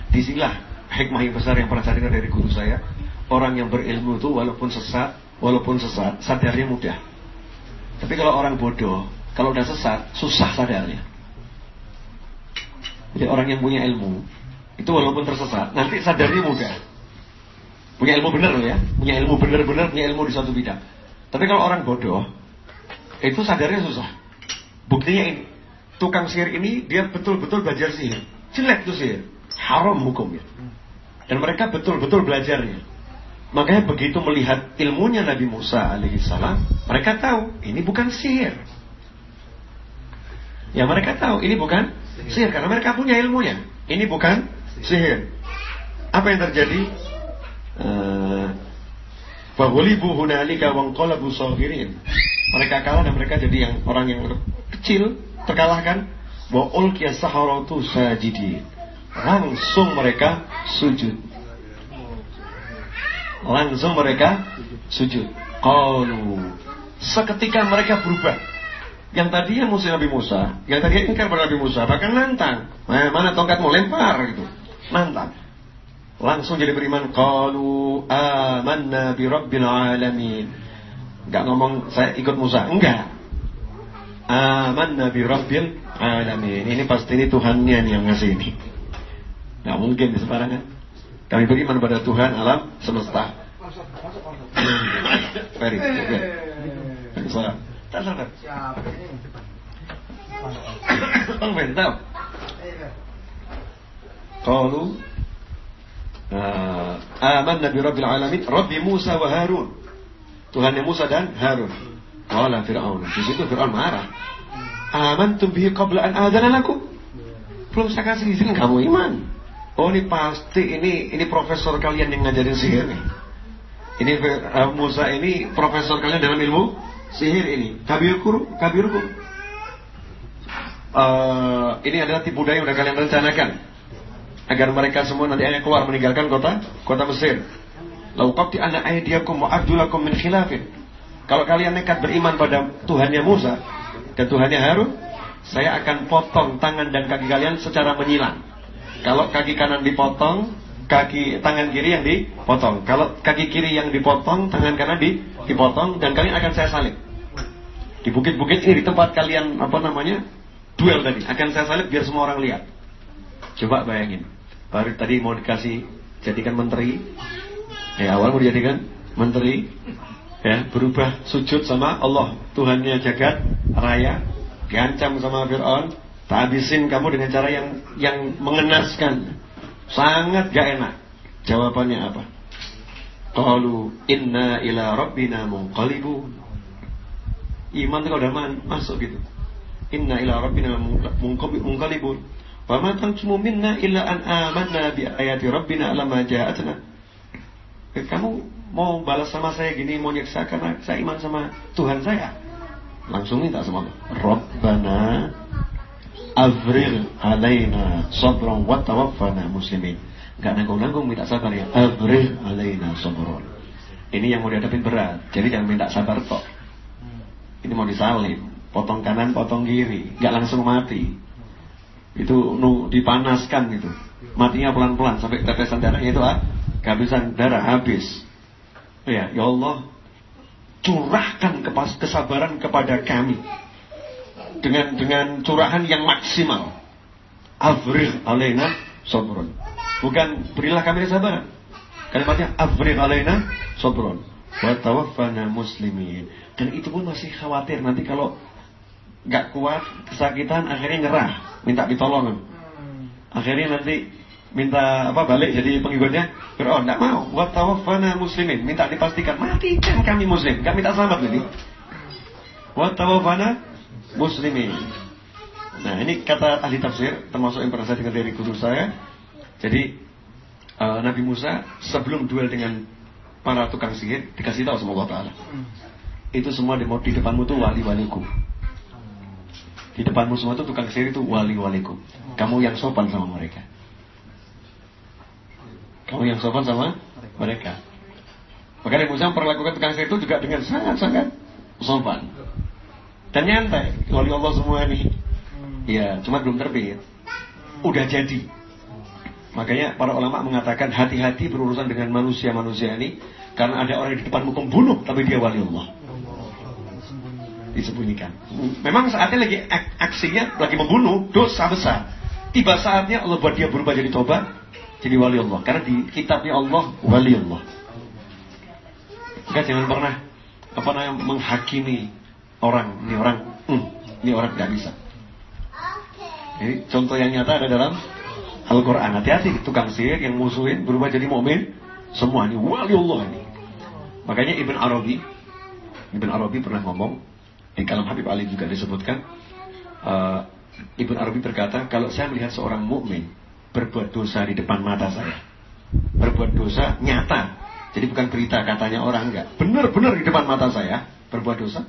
Di sinilah hikmah yang besar yang pernah saya dengar dari guru saya. Orang yang berilmu itu walaupun sesat Walaupun sesat Sadarnya mudah. Tapi kalau orang bodoh kalau udah sesat, susah sadarnya. Jadi orang yang punya ilmu, itu walaupun tersesat, nanti sadarnya mudah. Punya ilmu benar loh ya, punya ilmu benar-benar, punya ilmu di suatu bidang. Tapi kalau orang bodoh, itu sadarnya susah. Buktinya ini, tukang sihir ini dia betul-betul belajar sihir. Jelek tuh sihir, haram hukumnya. Dan mereka betul-betul belajarnya. Makanya begitu melihat ilmunya Nabi Musa alaihissalam, mereka tahu ini bukan sihir. Ya mereka tahu ini bukan sihir karena mereka punya ilmunya. Ini bukan sihir. Apa yang terjadi? Eh, Fahulibu hunalika wangqalabu sahirin. Mereka kalah dan mereka jadi yang orang yang kecil terkalahkan. Wa ulqiya saharatu sajidin. Langsung mereka sujud. Langsung mereka sujud. Qalu. Seketika mereka berubah yang tadinya musuh Nabi Musa, yang tadinya ingkar pada Nabi Musa, bahkan nantang. Nah, mana tongkatmu lempar gitu. Nantang. Langsung jadi beriman. Qalu amanna bi rabbil alamin. Enggak ngomong saya ikut Musa. Enggak. Amanna bi rabbil alamin. Ini pasti ini Tuhannya nih yang ngasih ini. Enggak mungkin di sembarangan. Kami beriman pada Tuhan alam semesta. Ferry. Oke. Salam. Tak sabar. Bang Bentam. Qalu uh, aman Nabi Rabbil Alamin Rabbi Musa wa Harun. Tuhannya Musa dan Harun. Qala Fir'aun. Di situ Fir'aun marah. Aman bihi qabla an adana lakum. Belum saya kasih izin kamu iman. Oh ini pasti ini ini profesor kalian yang ngajarin sihir nih. Ini uh, Musa ini profesor kalian dalam ilmu sihir ini. Kabirku, kabirku. Uh, ini adalah tipu daya yang kalian rencanakan agar mereka semua nanti akan keluar meninggalkan kota kota Mesir. Lau qatti ana aydiyakum wa arjulakum min khilafin. Kalau kalian nekat beriman pada Tuhannya Musa dan Tuhannya Harun, saya akan potong tangan dan kaki kalian secara menyilang. Kalau kaki kanan dipotong, kaki tangan kiri yang dipotong. Kalau kaki kiri yang dipotong, tangan kanan dipotong dan kalian akan saya salib. Di bukit-bukit ini di tempat kalian apa namanya? duel tadi akan saya salib biar semua orang lihat. Coba bayangin. Baru tadi mau dikasih jadikan menteri. Ya awal mau dijadikan menteri. Ya, berubah sujud sama Allah, Tuhannya jagat raya, diancam sama Fir'aun, Tak habisin kamu dengan cara yang yang mengenaskan. Sangat gak enak. Jawabannya apa? Qalu inna ila rabbina munqalibun. Iman itu udah masuk gitu. Inna ila rabbina munqalibun. Wa ma tanqumu minna illa an amanna bi ayati rabbina lama ja'atna. Eh, kamu mau balas sama saya gini, mau nyeksa karena saya iman sama Tuhan saya. Langsung minta sama Allah. Rabbana Afril alaina sabran wa tawaffana muslimin. Gak nanggung-nanggung minta sabar ya. Afril alaina sabran. Ini yang mau dihadapin berat. Jadi jangan minta sabar tok. Ini mau disalib. Potong kanan, potong kiri. Gak langsung mati. Itu nu, dipanaskan gitu. Matinya pelan-pelan sampai tetesan darahnya itu ah, kehabisan darah habis. Ya, ya Allah, curahkan kesabaran kepada kami dengan dengan curahan yang maksimal. Afrih alaina sabrun. Bukan berilah kami kesabaran. Kalimatnya afrih alaina sabrun. Wa tawaffana muslimin. Dan itu pun masih khawatir nanti kalau nggak kuat, kesakitan akhirnya nyerah, minta ditolong. Akhirnya nanti minta apa balik jadi pengikutnya Fir'aun tidak mau wa tawaffana muslimin minta dipastikan matikan kami muslim nggak minta selamat jadi wa tawaffana muslimin. Nah ini kata ahli tafsir termasuk yang pernah saya dengar dari guru saya. Jadi uh, Nabi Musa sebelum duel dengan para tukang sihir dikasih tahu sama Allah. Itu semua di, di depanmu tuh wali-waliku. Di depanmu semua tuh tukang sihir itu wali-waliku. Kamu yang sopan sama mereka. Kamu yang sopan sama mereka. Maka Nabi Musa memperlakukan tukang sihir itu juga dengan sangat-sangat sopan dan nyantai wali Allah semua ini. Hmm. ya cuma belum terbit. Udah jadi. Makanya para ulama mengatakan hati-hati berurusan dengan manusia-manusia ini karena ada orang di depanmu pembunuh tapi dia wali Allah. Disembunyikan. Memang saatnya lagi aksinya lagi membunuh dosa besar. Tiba saatnya Allah buat dia berubah jadi tobat jadi wali Allah. Karena di kitabnya Allah wali Allah. Enggak jangan pernah apa namanya menghakimi orang, ini orang, hmm, ini orang tidak bisa. Jadi contoh yang nyata ada dalam Al-Quran. Hati-hati tukang sihir yang musuhin berubah jadi momen semua ini wali Allah ini. Makanya Ibn Arabi, Ibn Arabi pernah ngomong di kalam Habib Ali juga disebutkan. Uh, Ibn Arabi berkata, kalau saya melihat seorang mukmin berbuat dosa di depan mata saya, berbuat dosa nyata, jadi bukan berita katanya orang enggak, benar-benar di depan mata saya berbuat dosa,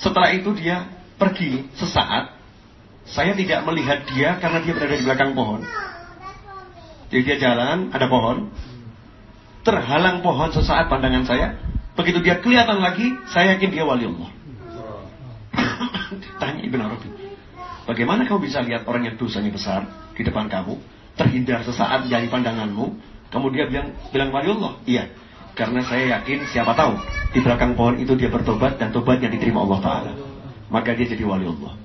setelah itu dia pergi sesaat. Saya tidak melihat dia karena dia berada di belakang pohon. Jadi dia jalan, ada pohon. Terhalang pohon sesaat pandangan saya. Begitu dia kelihatan lagi, saya yakin dia wali Allah. Tanya Ibn Arabi. Bagaimana kamu bisa lihat orang yang dosanya besar di depan kamu, terhindar sesaat dari pandanganmu, kemudian bilang, bilang wali Allah? Iya, karena saya yakin siapa tahu di belakang pohon itu dia bertobat dan tobatnya diterima Allah Ta'ala. Maka dia jadi wali Allah.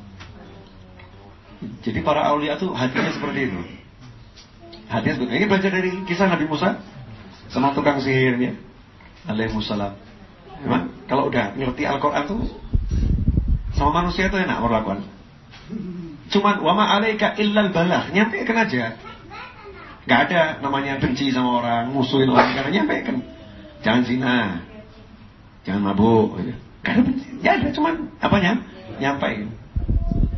Jadi para awliya itu hatinya seperti itu. Hatinya seperti. Ini belajar dari kisah Nabi Musa sama tukang sihirnya. Alaihissalam. Memang kalau udah ngerti Al-Quran tuh sama manusia itu enak melakukan. Cuman wama alaika illal balah, nyampaikan aja. Gak ada namanya benci sama orang, musuhin orang karena nyampaikan. Jangan zina, jangan mabuk. Gitu. Benci, ya ada cuman apanya nyampaikan.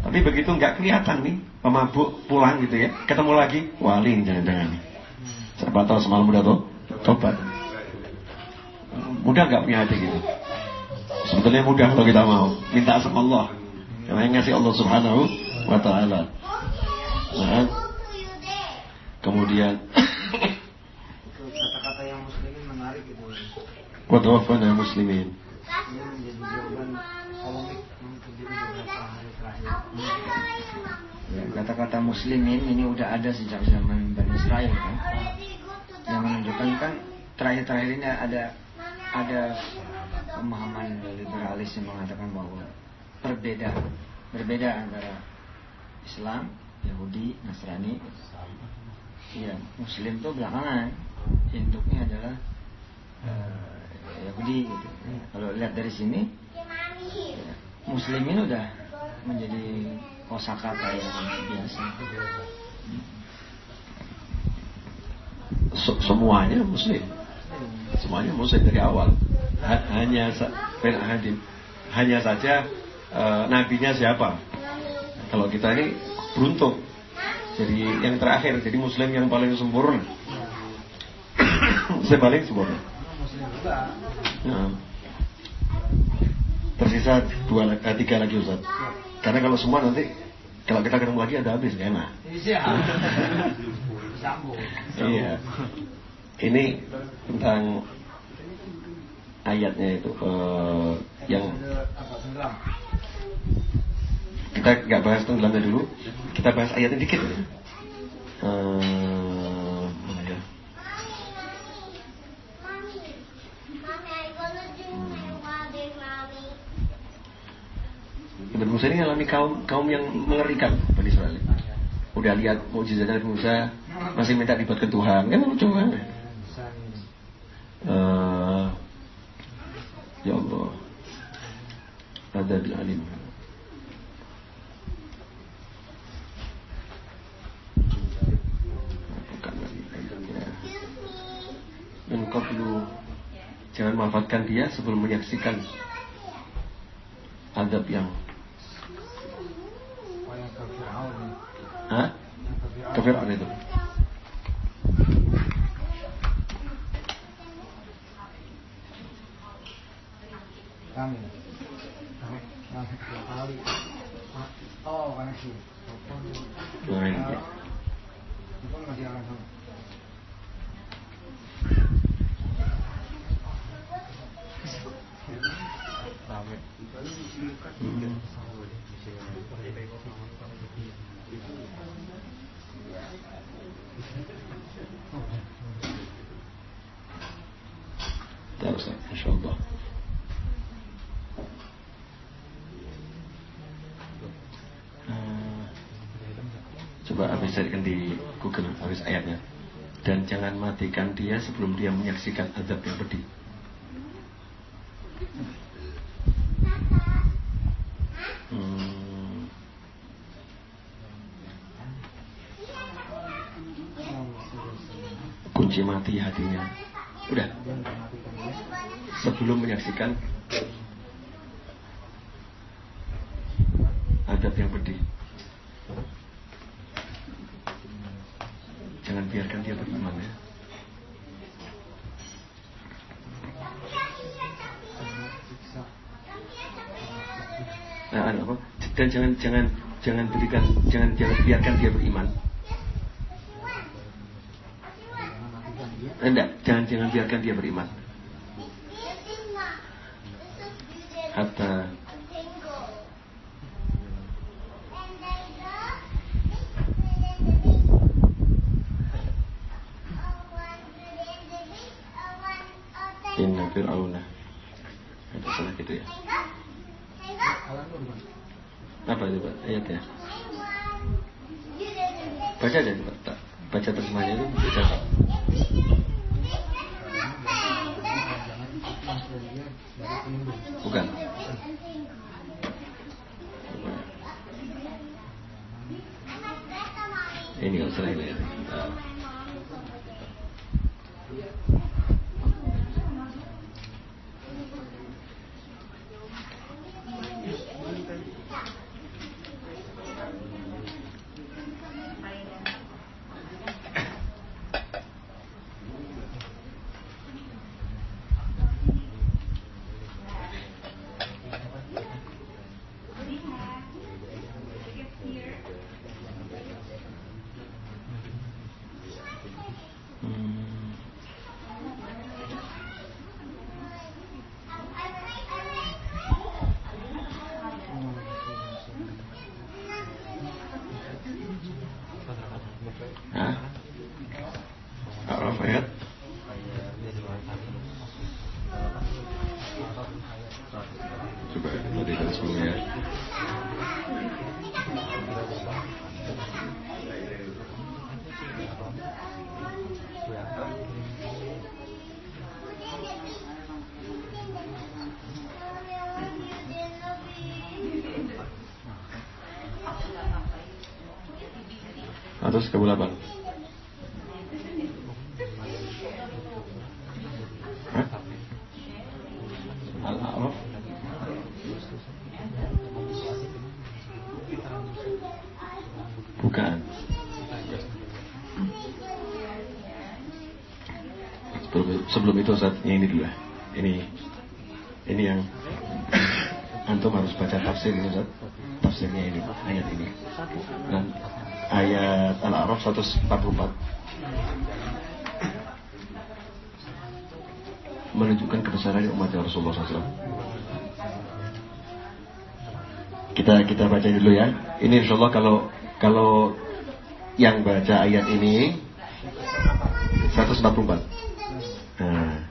Tapi begitu nggak kelihatan nih pemabuk pulang gitu ya, ketemu lagi wali jangan-jangan. Siapa tahu semalam udah tuh tobat. Mudah nggak punya hati gitu? Sebetulnya mudah kalau kita mau. Minta sama Allah. Karena yang ngasih Allah Subhanahu wa taala. Nah, kemudian kata-kata yang muslimin menarik gitu. Wa tawaffana muslimin. Ini menjadi jawaban polemik yang terjadi beberapa hari terakhir. Ya, kata-kata muslimin ini udah ada sejak zaman Bani Israel kan. Yang menunjukkan kan terakhir-terakhir ini ada ada pemahaman liberalis yang mengatakan bahwa berbeda berbeda antara Islam, Yahudi, Nasrani. Ya, Muslim itu belakangan. Induknya adalah uh, Yahudi gitu. Ya, kalau lihat dari sini, ya, Muslimin udah menjadi kosakata yang biasa. semuanya Muslim. Semuanya muslim dari awal. Hanya hanya saja e, nabinya siapa? Kalau kita ini beruntung. Jadi yang terakhir jadi muslim yang paling sempurna. Saya paling sempurna nah. tersisa dua eh, tiga lagi Ustaz. Karena kalau semua nanti kalau kita ketemu lagi ada habis enak. Iya, iya. Ini tentang ayatnya itu uh, yang kita nggak bahas tenggelamnya dulu. Kita bahas ayatnya dikit. Uh, mana ya Nabi Musa ini alami kaum kaum yang mengerikan Bani Israel. Udah lihat mujizatnya Nabi Musa, masih minta dibuatkan Tuhan, kan lucu kan? uh, ya Allah ada di alim dan qablu jangan manfaatkan dia sebelum menyaksikan adab yang Hah? Kafir itu. Jangan matikan dia sebelum dia menyaksikan azab yang pedih. Hmm. Kunci mati hatinya. Udah. Sebelum menyaksikan adab yang pedih. Jangan biarkan dia beriman ya. Nah, apa? Dan jangan jangan berikan jangan jangan biarkan dia beriman. Enggak, jangan jangan biarkan dia beriman. Hatta sebelumnya atau bulan 8 tafsir Ustaz Tafsirnya ini Ayat ini Dan ayat Al-A'raf 144 menunjukkan kebesaran umat Rasulullah SAW. Kita kita baca dulu ya. Ini insya Allah kalau kalau yang baca ayat ini 144. Nah,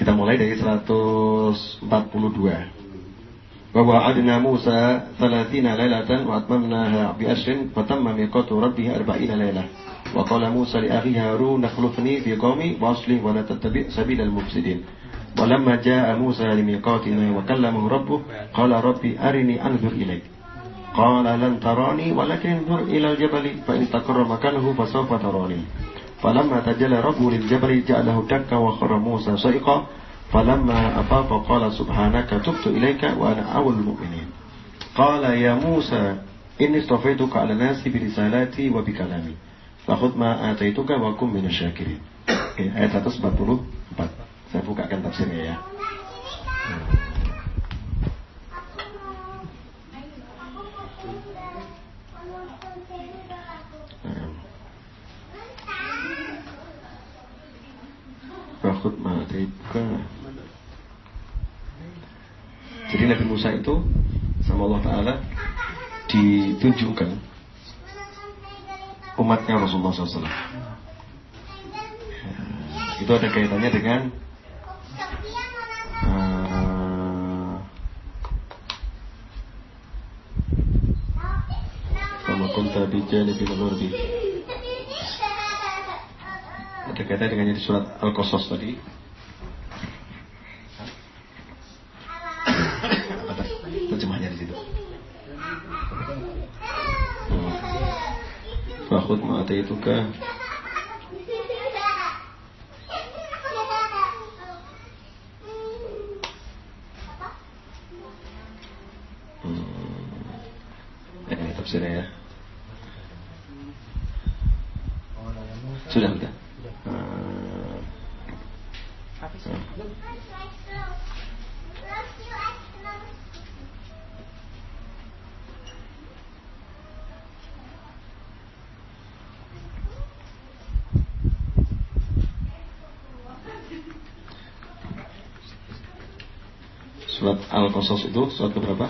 kita mulai dari 142. ووعدنا موسى ثلاثين ليلة وأتممناها بعشر فتم ميقات ربه أربعين ليلة. وقال موسى لأخي هارون اخلفني في قومي وأصلح ولا تتبع سبيل المفسدين. ولما جاء موسى لميقاتنا وكلمه ربه قال ربي أرني أنظر إليك. قال لن تراني ولكن انظر إلى الجبل فإن تقر مكانه فسوف تراني. فلما تجلى ربه للجبل جعله دكا وخر موسى صيقا فلما أفاق قال سبحانك تبت إليك وأنا أول المؤمنين. قال يا موسى إني اصطفيتك على الناس برسالاتي وبكلامي. فخذ ما آتيتك وكن من الشاكرين. Ayat 144 saya bukakan tafsirnya ya. Fakhud ma'ataituka Jadi Nabi Musa itu sama Allah Ta'ala ditunjukkan umatnya Rasulullah SAW. Ya, itu ada kaitannya dengan Kama kunta bijanibil ghurbi Ada kaitannya dengan surat Al-Qasas tadi terjemahnya di situ. Fakhud ma'ataituka. Hmm. Ini tafsirnya ya. Sudah, sudah. Hmm. Surat Al-Qasas itu surat keberapa?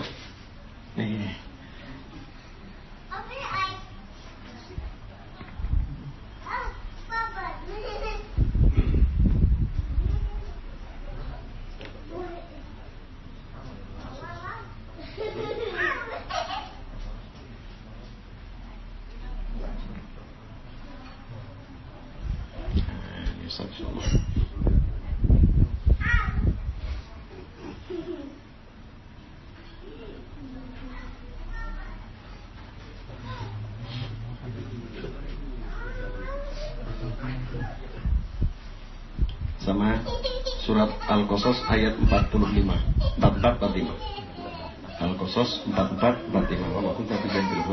Al-Qasas ayat 45. 44 45. Al-Qasas 44 45. Wa kunta fi bil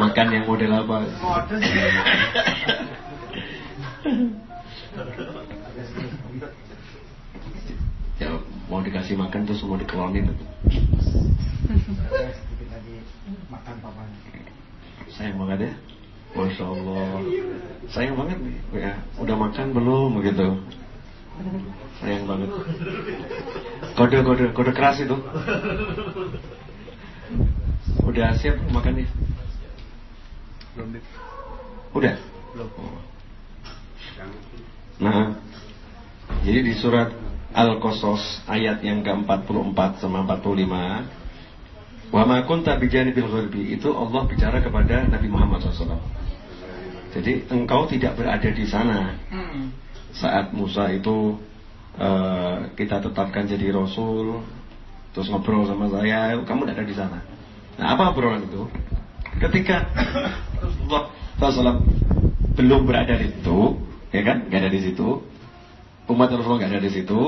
makan yang model apa? ya mau dikasih makan tuh semua dikelonin itu. Sayang banget ya. Masya Allah Sayang banget nih ya, Udah makan belum begitu Sayang banget Kode kode kode keras itu Udah siap makannya? Belum. Udah? Belum. Nah, jadi di surat Al-Qasas ayat yang ke-44 sama 45 Wa ma kunta bijanibil ghurbi itu Allah bicara kepada Nabi Muhammad SAW. Jadi engkau tidak berada di sana hmm. saat Musa itu uh, kita tetapkan jadi Rasul, terus ngobrol sama saya, kamu tidak ada di sana. Nah apa obrolan itu? Ketika Rasulullah SAW belum berada di situ, ya kan, nggak ada di situ, umat Rasulullah nggak ada di situ,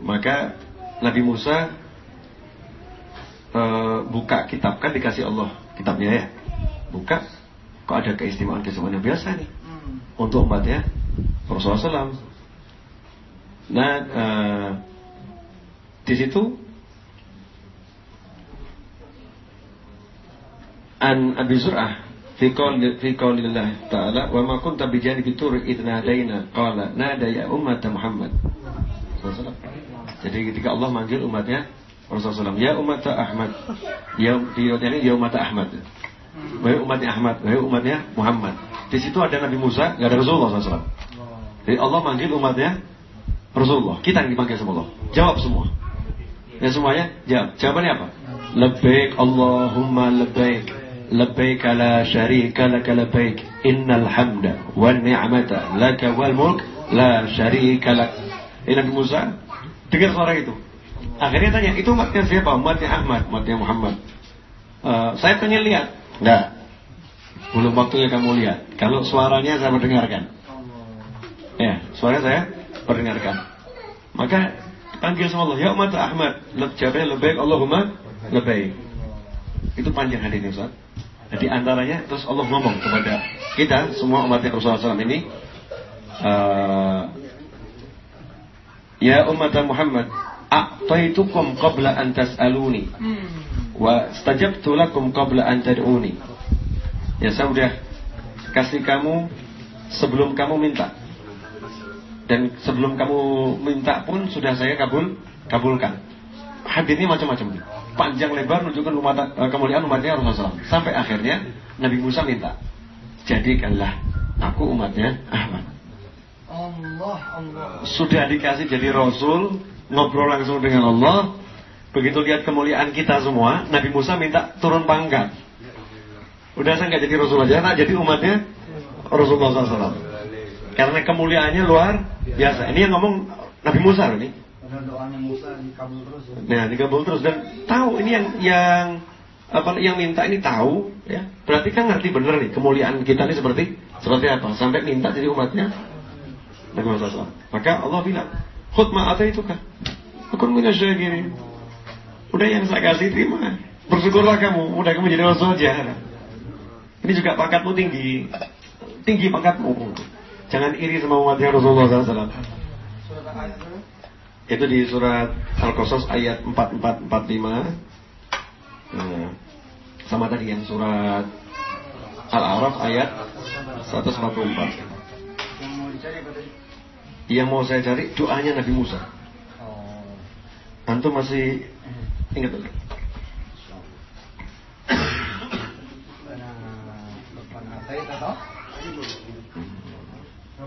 maka Nabi Musa e, buka kitab kan dikasih Allah kitabnya ya, buka, kok ada keistimewaan-keistimewaan yang biasa nih hmm. untuk umatnya Rasulullah SAW. Nah, e, di situ an Abi Zur'ah fi qauli fi qaulillah ta'ala wa ma kunta bi janibi tur id qala nada ya ummat Muhammad. Jadi ketika Allah manggil umatnya Rasulullah SAW, ya umat Ahmad. Ya di ini ya umat Ahmad. Wahai umatnya Ahmad wahai umatnya Muhammad. Di situ ada Nabi Musa nggak ada Rasulullah SAW jadi Allah manggil umatnya Rasulullah. Kita yang dipanggil sama Allah. Jawab semua. Ya semuanya, jawab. Jawabannya apa? Lebih Allahumma lebih. Labbaik la syarika laka labbaik. Innal hamda wa ni'mata laka wal mulk la syarika lak. Ini Nabi dengar suara itu. Akhirnya tanya, itu maknanya siapa? mati Ahmad, mati Muhammad. Uh, saya pengen lihat. Enggak, belum waktunya kamu lihat. Kalau suaranya saya mendengarkan. Ya, suaranya saya perdengarkan. Maka panggil sama Allah, ya umat Ahmad, jawabnya lebih Allahumma lebih. Itu panjang hadisnya Ustaz. Jadi antaranya terus Allah ngomong kepada kita semua umat Rasulullah SAW ini, uh, ya umat Muhammad, a'taitukum qabla an tas'aluni wa stajabtu lakum qabla an tad'uni. Ya saya sudah kasih kamu sebelum kamu minta. Dan sebelum kamu minta pun sudah saya kabul kabulkan. Hadis ini macam-macam panjang lebar menunjukkan umat uh, kemuliaan umatnya Rasulullah SAW. Sampai akhirnya Nabi Musa minta, jadikanlah aku umatnya Ahmad. Allah, Allah. Sudah dikasih jadi Rasul, ngobrol langsung dengan Allah. Begitu lihat kemuliaan kita semua, Nabi Musa minta turun pangkat. Udah saya nggak jadi Rasul aja, nah jadi umatnya Rasulullah SAW. Karena kemuliaannya luar biasa. Ini yang ngomong Nabi Musa loh nih doanya Musa dikabul terus ya. Nah, dikabul terus dan tahu ini yang yang apa yang minta ini tahu ya. Berarti kan ngerti bener nih kemuliaan kita ini seperti seperti apa sampai minta jadi umatnya Nabi SAW. Maka Allah bilang, "Khud ma itu kan. Aku gini. Udah yang saya kasih terima. Bersyukurlah kamu, udah kamu jadi rasul aja. Ini juga pangkatmu tinggi. Tinggi pangkatmu. Jangan iri sama umatnya Rasulullah SAW. Itu di surat Al-Qasas ayat 4445. Nah, sama tadi yang surat Al-A'raf ayat 144. Yang mau saya cari doanya Nabi Musa. Antum masih ingat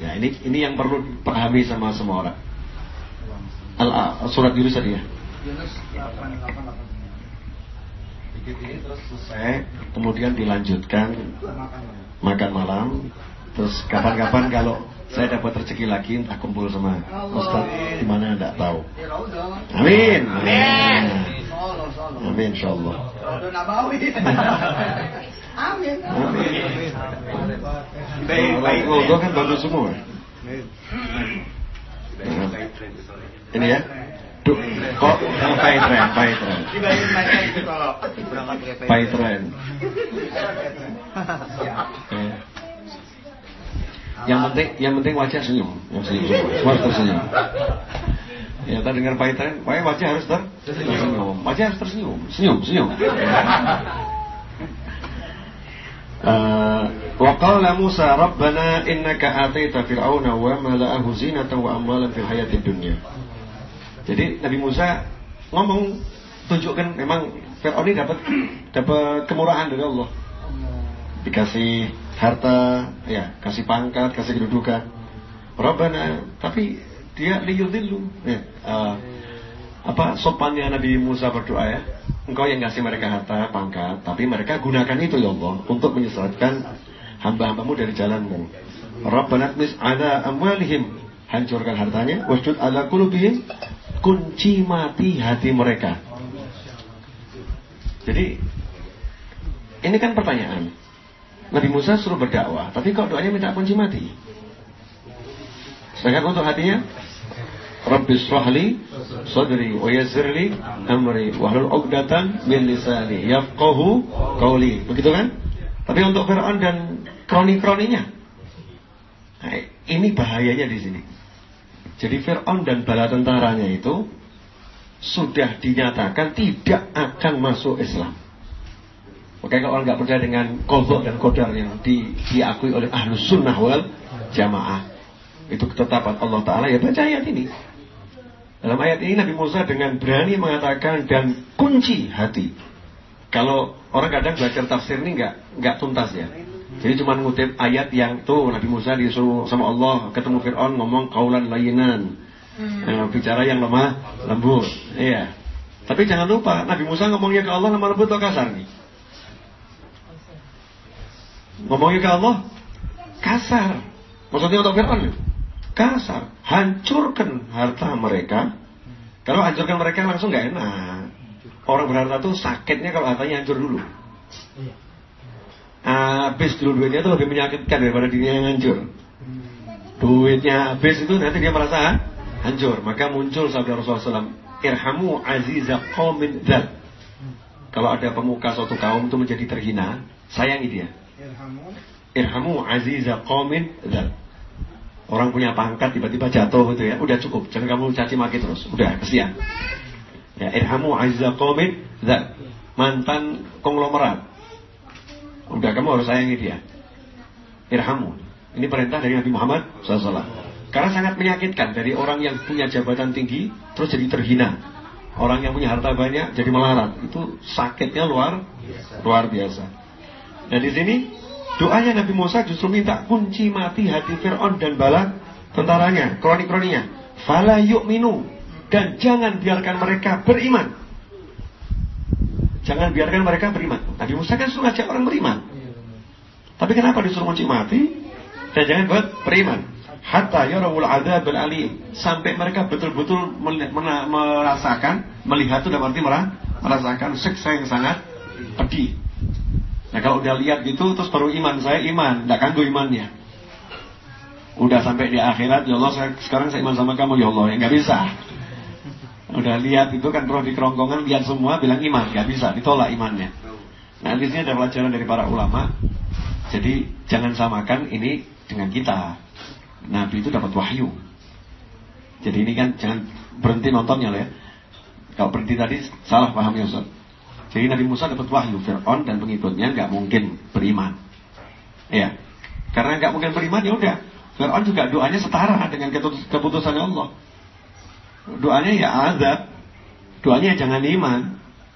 Ya, ini ini yang perlu pahami sama semua orang. Al surat Yunus tadi ya. Yunus 888 dikit ini terus selesai kemudian dilanjutkan makan malam. Terus kapan-kapan kalau saya dapat rezeki lagi entah kumpul sama Ustaz di mana tidak tahu. Amin. Amin. Amin. Insyaallah amin amin baik baik kan bagus semua ini ya kok tren, tren. Tren. Yang penting, yang penting wajah senyum, yang senyum semua, tersenyum. Ya, kita dengar pay tren, wajah harus ter tersenyum, wajah harus tersenyum, senyum, senyum. Uh, وقال موسى ربنا إنك آتيت فرعون وملأه زينة وأموالا في الحياة الدنيا jadi Nabi Musa ngomong tunjukkan memang Fir'aun ini dapat dapat kemurahan dari Allah. Dikasih harta, ya, kasih pangkat, kasih kedudukan. Rabbana, tapi dia liyudillu. Ya, uh, apa sopannya Nabi Musa berdoa ya engkau yang ngasih mereka harta pangkat tapi mereka gunakan itu ya Allah untuk menyesatkan hamba-hambamu dari jalanmu Rabbana tmis ala amwalihim hancurkan hartanya wasjud ala kulubihim kunci mati hati mereka. Jadi ini kan pertanyaan. Nabi Musa suruh berdakwah, tapi kok doanya minta kunci mati? Sedangkan untuk hatinya Rabbi srahli sadri wa yassirli amri wahlul 'uqdatan min lisani yafqahu qawli. Begitu kan? Tapi untuk Firaun dan kroni-kroninya. Nah, ini bahayanya di sini. Jadi Fir'aun dan bala tentaranya itu sudah dinyatakan tidak akan masuk Islam. Makanya kalau orang nggak percaya dengan kodok dan kodar yang di, diakui oleh ahlus sunnah wal jamaah itu ketetapan Allah Taala ya baca ayat ini. Dalam ayat ini Nabi Musa dengan berani mengatakan dan kunci hati. Kalau orang kadang belajar tafsir ini nggak nggak tuntas ya. Jadi cuma ngutip ayat yang tuh Nabi Musa disuruh sama Allah ketemu Fir'aun ngomong kaulan layinan. Hmm. Eh, bicara yang lemah, lembut. Iya. Tapi jangan lupa Nabi Musa ngomongnya ke Allah lemah lembut atau kasar nih? Ngomongnya ke Allah kasar. Maksudnya untuk Fir'aun kasar. Hancurkan harta mereka. Kalau hancurkan mereka langsung nggak enak. Orang berharta tuh sakitnya kalau hartanya hancur dulu. Iya habis dulu duitnya itu lebih menyakitkan daripada dirinya yang hancur. Duitnya habis itu nanti dia merasa hancur. Maka muncul sabda Rasulullah SAW, irhamu aziza qawmin dzat. Kalau ada pemuka suatu kaum itu menjadi terhina, sayangi dia. Irhamu aziza qawmin dzat. Orang punya pangkat tiba-tiba jatuh gitu ya, udah cukup, jangan kamu caci maki terus, udah kesian. Ya, irhamu qawmin dzat. Mantan konglomerat, Udah kamu harus sayangi dia. Irhamu. Ini perintah dari Nabi Muhammad SAW. Karena sangat menyakitkan dari orang yang punya jabatan tinggi terus jadi terhina. Orang yang punya harta banyak jadi melarat. Itu sakitnya luar luar biasa. Nah di sini doanya Nabi Musa justru minta kunci mati hati Fir'aun dan bala tentaranya, kroni-kroninya. Fala yu'minu dan jangan biarkan mereka beriman. Jangan biarkan mereka beriman. Nabi Musa kan suruh ajak orang beriman. Tapi kenapa disuruh kunci mati? Dan jangan buat beriman. Hatta yarawul adab alim. Sampai mereka betul-betul merasakan, melihat itu dalam arti merasakan siksa yang sangat pedih. Nah kalau udah lihat gitu terus baru iman saya iman, tidak kanggu imannya. Udah sampai di akhirat, ya Allah saya, sekarang saya iman sama kamu ya Allah, ya nggak bisa. Udah lihat itu kan terus di kerongkongan lihat semua bilang iman, nggak bisa, ditolak imannya. Nah di sini ada pelajaran dari para ulama. Jadi jangan samakan ini dengan kita. Nabi itu dapat wahyu. Jadi ini kan jangan berhenti nontonnya lah ya. Kalau berhenti tadi salah paham ya Ustaz. Jadi Nabi Musa dapat wahyu Fir'aun dan pengikutnya nggak mungkin beriman. Ya. Karena nggak mungkin beriman ya udah. Fir'aun juga doanya setara dengan keputusan Allah. Doanya ya azab. Doanya jangan iman.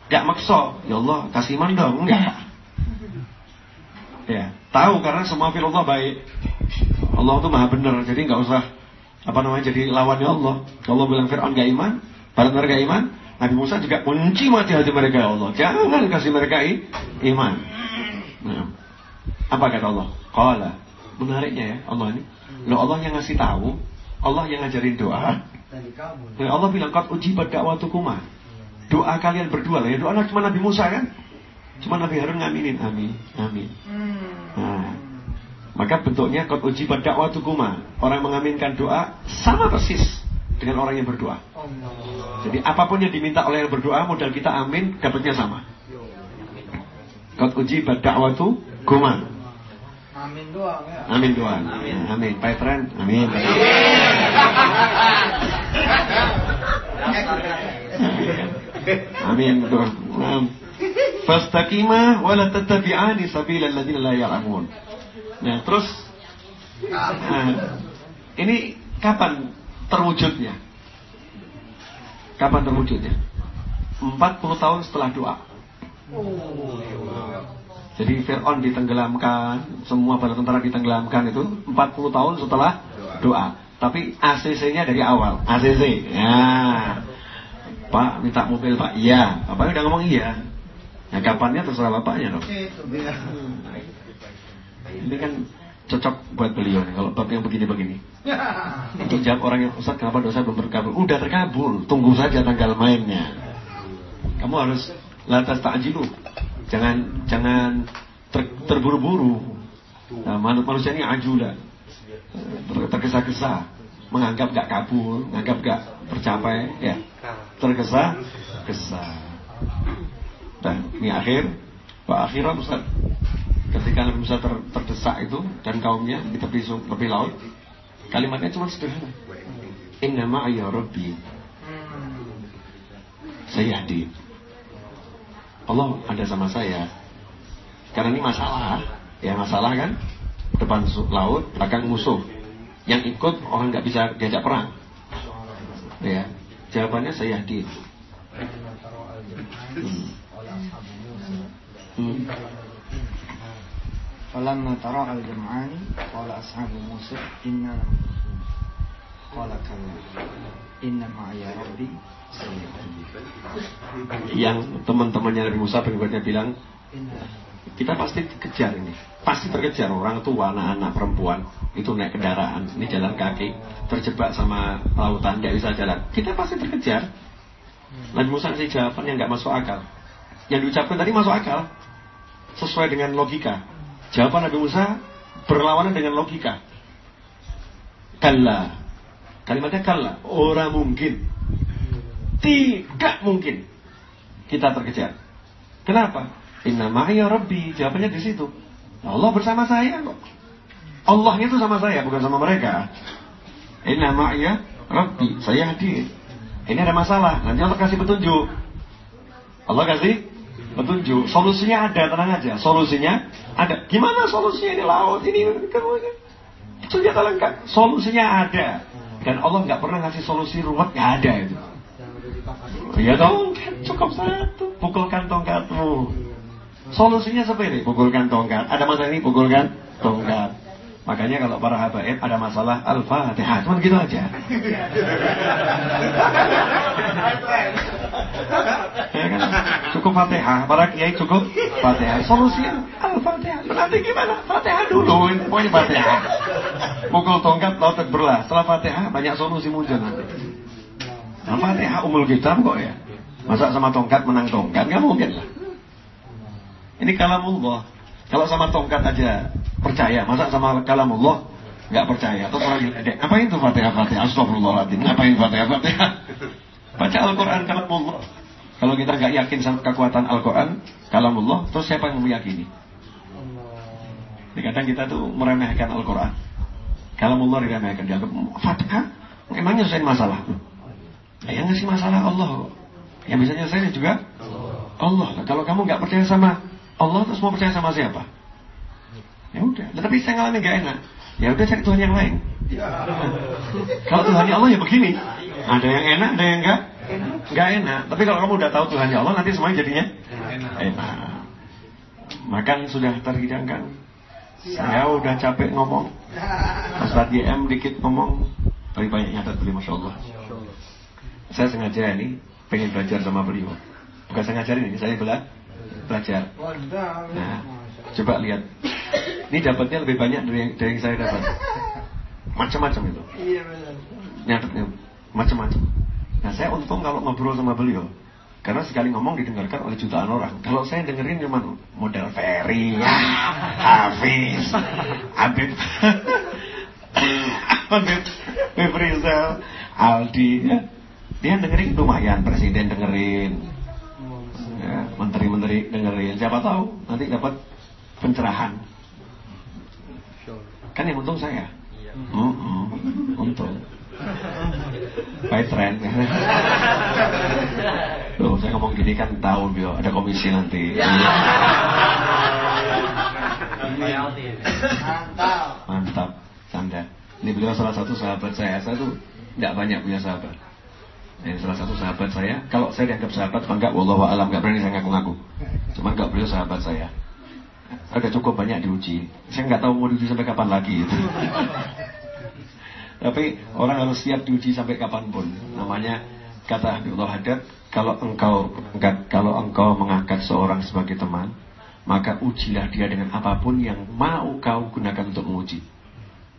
Gak makso. Ya Allah kasih iman dong. Enggak. Ya. Tahu karena semua firman Allah baik. Allah itu maha benar. Jadi nggak usah apa namanya jadi lawannya Allah. Kalau bilang Fir'aun gak iman, pada mereka iman, Nabi Musa juga kunci mati hati mereka ya Allah. Jangan kasih mereka iman. Nah, apa kata Allah? Qala. Menariknya ya Allah ini. Loh Allah yang ngasih tahu, Allah yang ngajarin doa. Dan Allah bilang qad ujibat da'watukuma. Doa kalian berdua lah ya. Doa cuma Nabi Musa kan? Cuma Nabi Harun ngaminin. Amin. Amin. Nah, maka bentuknya qad ujibat da'watukuma. Orang mengaminkan doa sama persis dengan orang yang berdoa. Jadi apa pun yang diminta oleh yang berdoa, modal kita amin, dapatnya sama. Qad ujibat da'watu kuma. Amin doang ya. Amin doang. Amin. Amin. Pak friend, amin. Amin betul. Fastaqima wa la tattabi'ani sabila alladziina la ya'lamun. Nah, terus nah, ini kapan terwujudnya? Kapan terwujudnya? 40 tahun setelah doa. Jadi Fir'aun ditenggelamkan, semua bala tentara ditenggelamkan itu 40 tahun setelah doa. Tapi ACC-nya dari awal, ACC. Ya. Pak minta mobil Pak, iya. Bapak udah ngomong iya. Nah kapannya terserah bapaknya dong. Ini kan cocok buat beliau nih kalau bab yang begini-begini. Untuk jawab orang yang Ustaz kenapa dosa belum terkabul? Udah terkabul, tunggu saja tanggal mainnya. Kamu harus lantas takjilu. Jangan jangan ter, terburu-buru. Nah, manusia ini ajula. Tergesa-gesa, menganggap gak kabul, menganggap gak tercapai, ya. Tergesa-gesa. Dan ini akhir, Pak akhirat Ustaz ketika Nabi Musa ter, terdesak itu dan kaumnya di tepi tepi laut kalimatnya cuma sederhana. Inna ma'aya rabbi. Saya hadir Allah ada sama saya. Karena ini masalah ya masalah kan? Depan laut belakang musuh. Yang ikut orang nggak bisa diajak perang. Ya jawabannya saya hadir hmm. Hmm. Falamma tara al-jam'ani qala ashabu Musa inna lamudrun. Qala kalla inna ma'aya rabbi yang teman-temannya Nabi Musa berikutnya bilang kita pasti dikejar ini. Pasti terkejar orang tua anak-anak perempuan. Itu naik kendaraan ini jalan kaki terjebak sama lautan tidak bisa jalan. Kita pasti terkejar. Hmm. Nabi Musa kasih jawaban yang nggak masuk akal. Yang diucapkan tadi masuk akal sesuai dengan logika. Jawaban Nabi Musa berlawanan dengan logika. Kalla. Kalimatnya kalla. Orang mungkin. Tidak mungkin. Kita terkejar. Kenapa? Inna ma'ya Rabbi. Jawabannya di situ. Allah bersama saya kok. Allah itu sama saya, bukan sama mereka. Inna ma'ya Rabbi. Saya hadir. Ini ada masalah. Nanti Allah kasih petunjuk. Allah kasih petunjuk. Solusinya ada, tenang aja. Solusinya ada. Gimana solusinya ini laut ini? Senjata lengkap. Solusinya ada. Dan Allah nggak pernah ngasih solusi ruwet, nggak ada itu. Ya dong, cukup satu. Pukulkan tongkatmu. Solusinya seperti pukulkan tongkat. Ada masalah ini, pukulkan tongkat. Makanya kalau para habaib ada masalah Al-Fatihah, cuma gitu aja. ya kan? Cukup Fatihah, para kiai cukup Fatihah. Solusinya Al-Fatihah. Nanti gimana? Fatihah dulu, pokoknya Fatihah. Pukul tongkat laut berlah. Setelah Fatihah banyak solusi muncul nanti. Nah, Fatihah umul kitab kok ya. Masa sama tongkat menang tongkat? Gak mungkin lah. Ini kalamullah. Kalau sama tongkat aja percaya, masa sama kalamullah nggak percaya? Atau orang bilang, apa itu fatihah fatihah? Astagfirullahaladzim, ngapain fatihah fatihah? Baca Al-Quran kalamullah. Kalau kita nggak yakin sama kekuatan Al-Quran, kalamullah, terus siapa yang meyakini? Kadang kita tuh meremehkan Al-Quran. Kalamullah diremehkan, dianggap fatihah, emangnya selesai masalah? Nah, yang ngasih masalah Allah. Yang bisa nyelesain juga Allah. Kalau kamu nggak percaya sama Allah, terus mau percaya sama siapa? Ya udah. Tapi saya ngalamin nggak enak. Ya udah cari Tuhan yang lain. kalau Tuhan Allah ya begini. Ada yang enak, ada yang enggak. Enggak enak. Tapi kalau kamu udah tahu Tuhan Allah, nanti semuanya jadinya enak. Makan sudah terhidangkan. Saya udah capek ngomong. Ustaz YM dikit ngomong. Tapi banyak nyatat beli Masya Allah. Saya sengaja ini pengen belajar sama beliau. Bukan sengaja ini, saya bela belajar. Nah, coba lihat. Ini dapatnya lebih banyak dari yang, dari yang saya dapat. Macam-macam itu. Nyatetnya macam-macam. Nah, saya untung kalau ngobrol sama beliau. Karena sekali ngomong didengarkan oleh jutaan orang. Kalau saya dengerin cuma model Ferry, ya, Hafiz, Abid, Abid, Rizal, Aldi, ya. Dia dengerin lumayan, presiden dengerin, ya, menteri-menteri dengerin. Siapa tahu nanti dapat pencerahan. Kan yang untung saya. Mm -mm, untung. By trend. Loh, saya ngomong gini kan tahu bio ada komisi nanti. Mantap. Mantap, canda. Ini beliau salah satu sahabat saya. Saya tuh tidak banyak punya sahabat. Ini salah satu sahabat saya. Kalau saya dianggap sahabat, enggak, wallahu alam, enggak berani saya ngaku-ngaku. Cuman enggak beliau sahabat saya. Ada cukup banyak diuji. Saya nggak tahu mau diuji sampai kapan lagi itu. Tapi orang harus siap diuji sampai kapan pun. Namanya kata Habibullah Haddad, kalau engkau kalau engkau mengangkat seorang sebagai teman, maka ujilah dia dengan apa pun yang mau kau gunakan untuk menguji.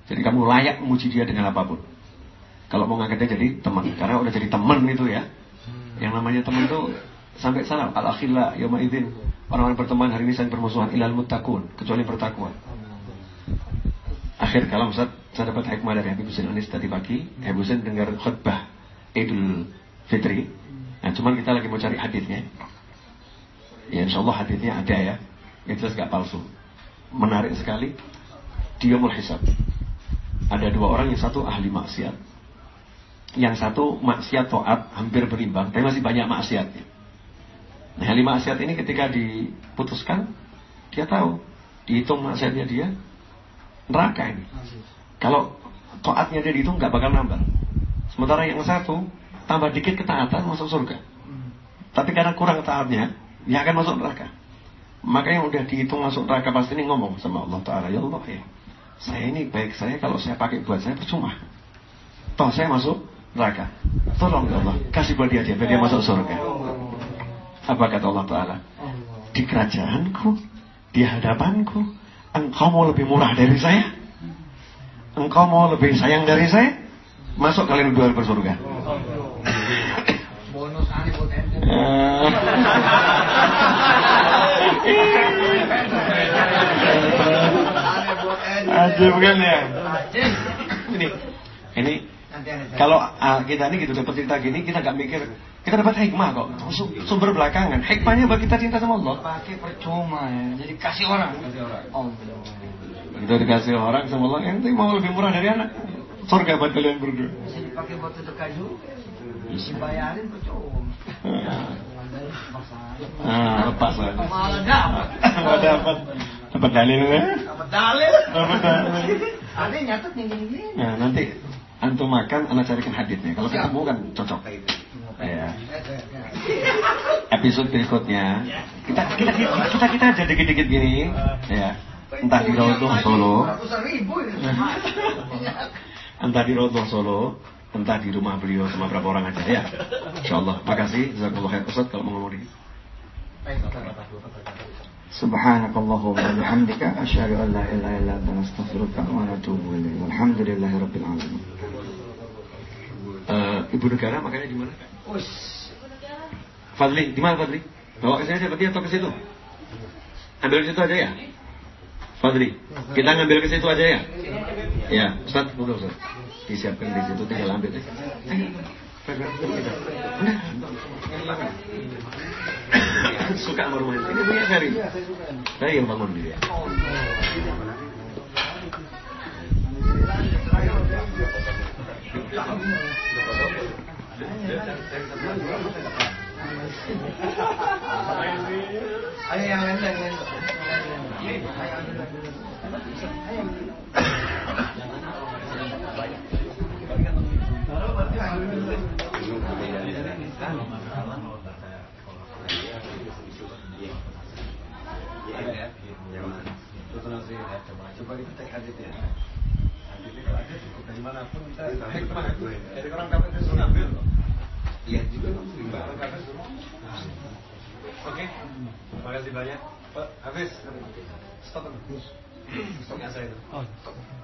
Jadi kamu layak menguji dia dengan apa pun. Kalau mau ngangkat dia jadi teman, karena udah jadi teman itu ya. Yang namanya teman itu sampai sana al akhilla yoma idin orang-orang berteman hari ini saling bermusuhan ilal mutakun kecuali bertakwa. Akhir kalam Ustaz, saya dapat hikmah dari Habib Hussein Anis tadi pagi. Habib Hussein dengar khutbah Idul Fitri. Nah, cuman kita lagi mau cari hadisnya. Ya insya Allah hadisnya ada ya. Itu jelas gak palsu. Menarik sekali. Diamul hisab. Ada dua orang, yang satu ahli maksiat. Yang satu maksiat to'at hampir berimbang, tapi masih banyak maksiatnya. Nah, ahli maksiat ini ketika diputuskan, dia tahu. Dihitung maksiatnya dia, neraka ini. Kalau to'atnya dia dihitung nggak bakal nambah. Sementara yang satu, tambah dikit ketaatan masuk surga. Tapi karena kurang taatnya, dia akan masuk neraka. Maka yang udah dihitung masuk neraka pasti ini ngomong sama Allah Ta'ala. Ya Allah ya, saya ini baik saya kalau saya pakai buat saya percuma. Toh saya masuk neraka. Tolong ya Allah, kasih buat dia aja biar dia masuk surga. Apa kata Allah Ta'ala? Di kerajaanku, di hadapanku, engkau mau lebih murah dari saya? Engkau mau lebih sayang dari saya? Masuk kalian berdua ke surga. Bonus buat bukan ya? Ini, ini kalau ah, kita ini gitu dapat cerita gini kita nggak mikir kita dapat hikmah kok Sum- sumber belakangan hikmahnya bagi kita cinta sama Allah pakai percuma ya. Jadi kasih orang. Oh, kita dikasih orang sama Allah yang mau lebih murah dari anak surga buat kalian berdua Bisa dipakai buat sedekah juga. Dibayarin percuma. ah lepas aja Malah dapat. Nggak dapat dapat dalil ya Dapat dalil. dapat dalil Ada nyatet yang gini-gini. nah nanti antum makan anak carikan hadisnya kalau ketemu kan cocok ya episode berikutnya kita kita kita kita, kita aja dikit-dikit gini ya entah di Raudhah Solo. Ratusan ribu ini. entah di Raudhah Solo entah di rumah beliau sama berapa orang aja ya. Insyaallah. Makasih. Jazakallah khair Ustaz kalau mau ngomong Subhanakallahumma wa bihamdika asyhadu an la ilaha illa anta astaghfiruka wa atubu ilaik. Walhamdulillahi rabbil alamin. Eh, ibu negara makanya di mana? Fadli di mana Fadli? Bawa ke sini aja berarti atau ke situ? Ambil di situ aja ya Fadli, kita ngambil ke situ aja ya? Ya, Ustaz, buka Ustaz. Disiapkan di situ, tinggal ambil. Ayo, Suka sama rumah ini. Punya Ferry. Saya yang bangun dia. Ayo yang lain yang lain. Ya. Iya. Oke, terima kasih banyak. Pak Hafiz, stop. Stopnya saya itu.